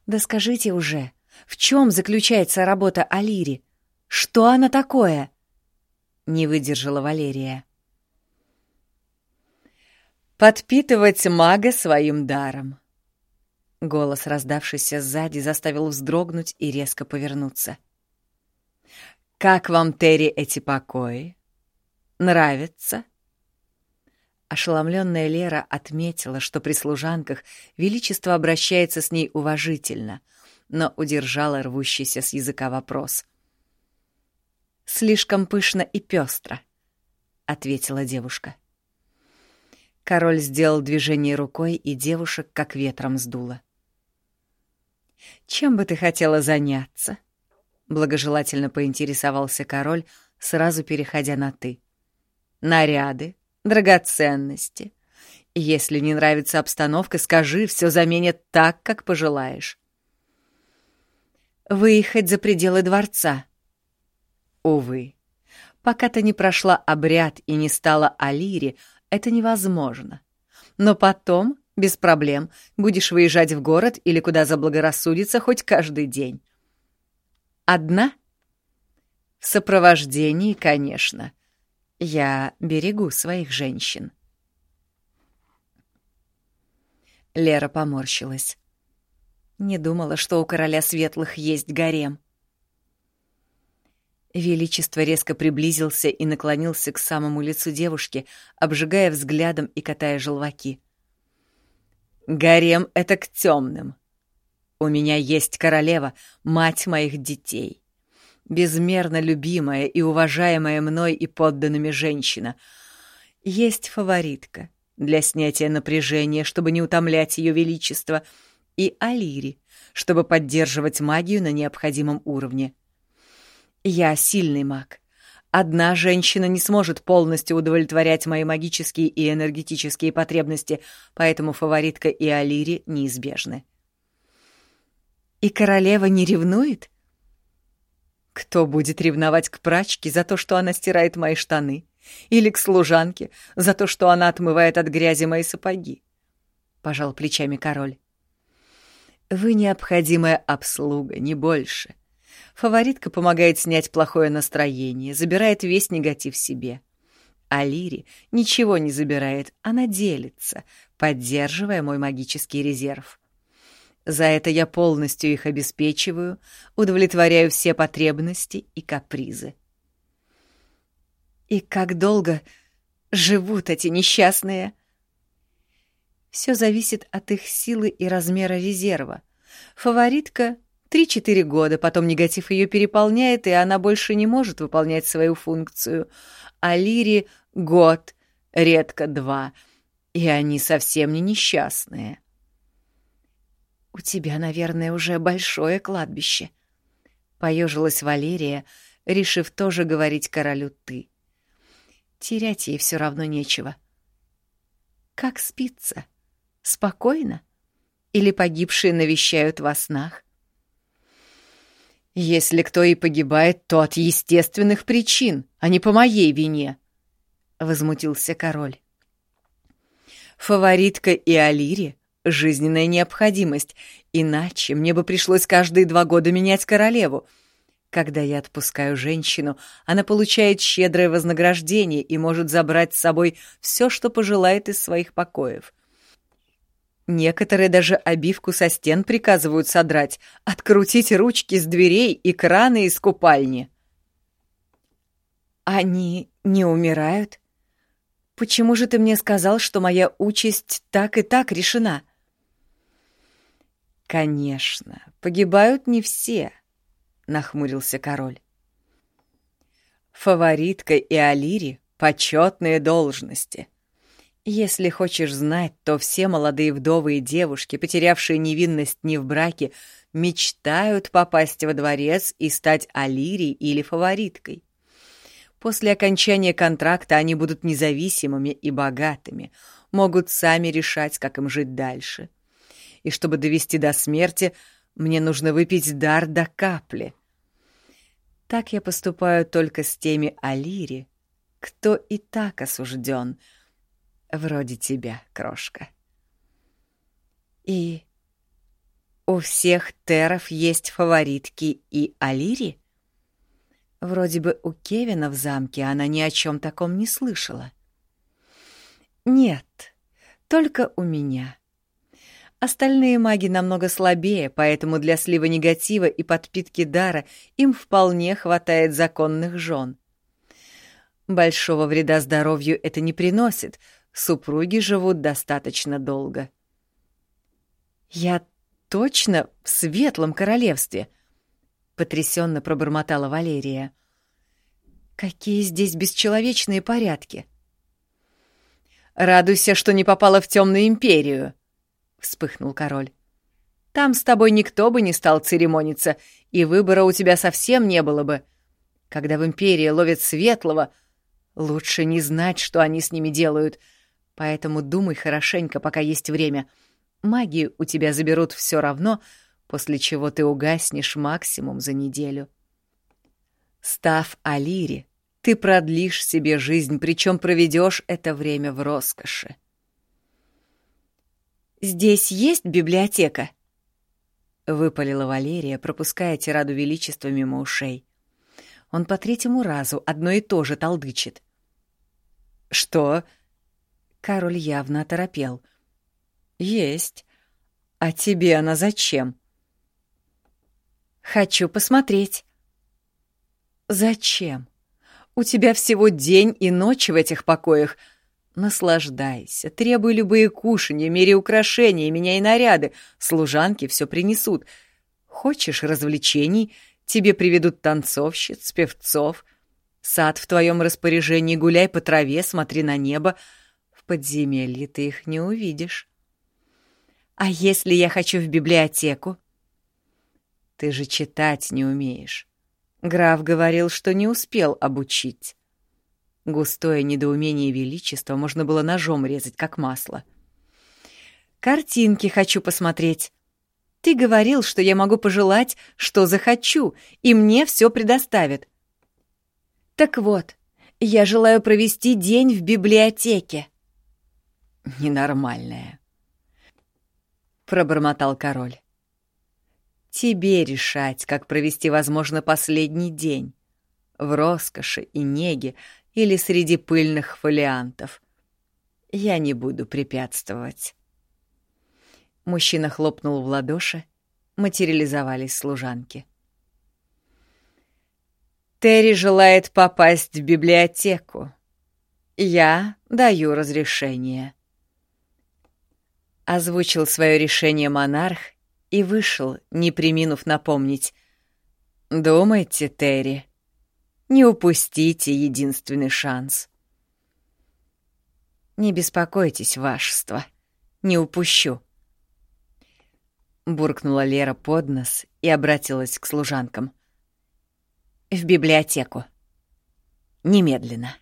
Да скажите уже, в чем заключается работа Алири? Что она такое? Не выдержала Валерия. Подпитывать мага своим даром. Голос, раздавшийся сзади, заставил вздрогнуть и резко повернуться. «Как вам, Терри, эти покои? Нравится?» Ошеломленная Лера отметила, что при служанках Величество обращается с ней уважительно — но удержала рвущийся с языка вопрос. «Слишком пышно и пестро», — ответила девушка. Король сделал движение рукой, и девушек как ветром сдуло. «Чем бы ты хотела заняться?» — благожелательно поинтересовался король, сразу переходя на «ты». «Наряды, драгоценности. Если не нравится обстановка, скажи, все заменят так, как пожелаешь. Выехать за пределы дворца. Увы, пока ты не прошла обряд и не стала Алири, это невозможно. Но потом, без проблем, будешь выезжать в город или куда заблагорассудится хоть каждый день. Одна? В сопровождении, конечно. Я берегу своих женщин. Лера поморщилась. Не думала, что у короля светлых есть гарем. Величество резко приблизился и наклонился к самому лицу девушки, обжигая взглядом и катая желваки. «Гарем — это к темным. У меня есть королева, мать моих детей. Безмерно любимая и уважаемая мной и подданными женщина. Есть фаворитка для снятия напряжения, чтобы не утомлять ее величество — и Алири, чтобы поддерживать магию на необходимом уровне. Я сильный маг. Одна женщина не сможет полностью удовлетворять мои магические и энергетические потребности, поэтому фаворитка и Алири неизбежны. И королева не ревнует? Кто будет ревновать к прачке за то, что она стирает мои штаны? Или к служанке за то, что она отмывает от грязи мои сапоги? Пожал плечами король. Вы необходимая обслуга, не больше. Фаворитка помогает снять плохое настроение, забирает весь негатив себе. А Лири ничего не забирает, она делится, поддерживая мой магический резерв. За это я полностью их обеспечиваю, удовлетворяю все потребности и капризы. И как долго живут эти несчастные? Все зависит от их силы и размера резерва. Фаворитка — 3-4 года, потом негатив ее переполняет, и она больше не может выполнять свою функцию. А Лири — год, редко два, и они совсем не несчастные. «У тебя, наверное, уже большое кладбище», — поежилась Валерия, решив тоже говорить королю «ты». Терять ей все равно нечего. Как спится? Спокойно? Или погибшие навещают во снах? Если кто и погибает, то от естественных причин, а не по моей вине, — возмутился король. Фаворитка и Алири — жизненная необходимость, иначе мне бы пришлось каждые два года менять королеву. Когда я отпускаю женщину, она получает щедрое вознаграждение и может забрать с собой все, что пожелает из своих покоев. Некоторые даже обивку со стен приказывают содрать, открутить ручки с дверей и краны из купальни. Они не умирают? Почему же ты мне сказал, что моя участь так и так решена? Конечно, погибают не все, нахмурился король. Фаворитка и Алири — почетные должности. Если хочешь знать, то все молодые вдовы и девушки, потерявшие невинность не в браке, мечтают попасть во дворец и стать Алирией или фавориткой. После окончания контракта они будут независимыми и богатыми, могут сами решать, как им жить дальше. И чтобы довести до смерти, мне нужно выпить дар до капли. Так я поступаю только с теми Алири, кто и так осужден — Вроде тебя, крошка. И у всех теров есть фаворитки и Алири? Вроде бы у Кевина в замке она ни о чем таком не слышала. Нет, только у меня. Остальные маги намного слабее, поэтому для слива негатива и подпитки дара им вполне хватает законных жен. Большого вреда здоровью это не приносит, супруги живут достаточно долго. «Я точно в светлом королевстве?» — потрясенно пробормотала Валерия. «Какие здесь бесчеловечные порядки!» «Радуйся, что не попала в темную империю!» — вспыхнул король. «Там с тобой никто бы не стал церемониться, и выбора у тебя совсем не было бы. Когда в империи ловят светлого, лучше не знать, что они с ними делают — Поэтому думай хорошенько, пока есть время. Магию у тебя заберут все равно, после чего ты угаснешь максимум за неделю. Став Алири, ты продлишь себе жизнь, причем проведешь это время в роскоши. «Здесь есть библиотека?» — выпалила Валерия, пропуская тираду величества мимо ушей. Он по третьему разу одно и то же толдычит. «Что?» Король явно оторопел. «Есть. А тебе она зачем?» «Хочу посмотреть». «Зачем? У тебя всего день и ночь в этих покоях. Наслаждайся, требуй любые кушанья, мери украшения, меняй наряды, служанки все принесут. Хочешь развлечений, тебе приведут танцовщиц, певцов. Сад в твоем распоряжении, гуляй по траве, смотри на небо — подземелье ты их не увидишь. А если я хочу в библиотеку? Ты же читать не умеешь. Граф говорил, что не успел обучить. Густое недоумение величества можно было ножом резать, как масло. «Картинки хочу посмотреть. Ты говорил, что я могу пожелать, что захочу, и мне все предоставят. Так вот, я желаю провести день в библиотеке ненормальная. Пробормотал король. Тебе решать, как провести, возможно, последний день. В роскоши и неге или среди пыльных фолиантов. Я не буду препятствовать. Мужчина хлопнул в ладоши, материализовались служанки. Терри желает попасть в библиотеку. Я даю разрешение. Озвучил свое решение монарх и вышел, не приминув напомнить. «Думайте, Терри, не упустите единственный шанс». «Не беспокойтесь, вашество, не упущу», — буркнула Лера под нос и обратилась к служанкам. «В библиотеку. Немедленно».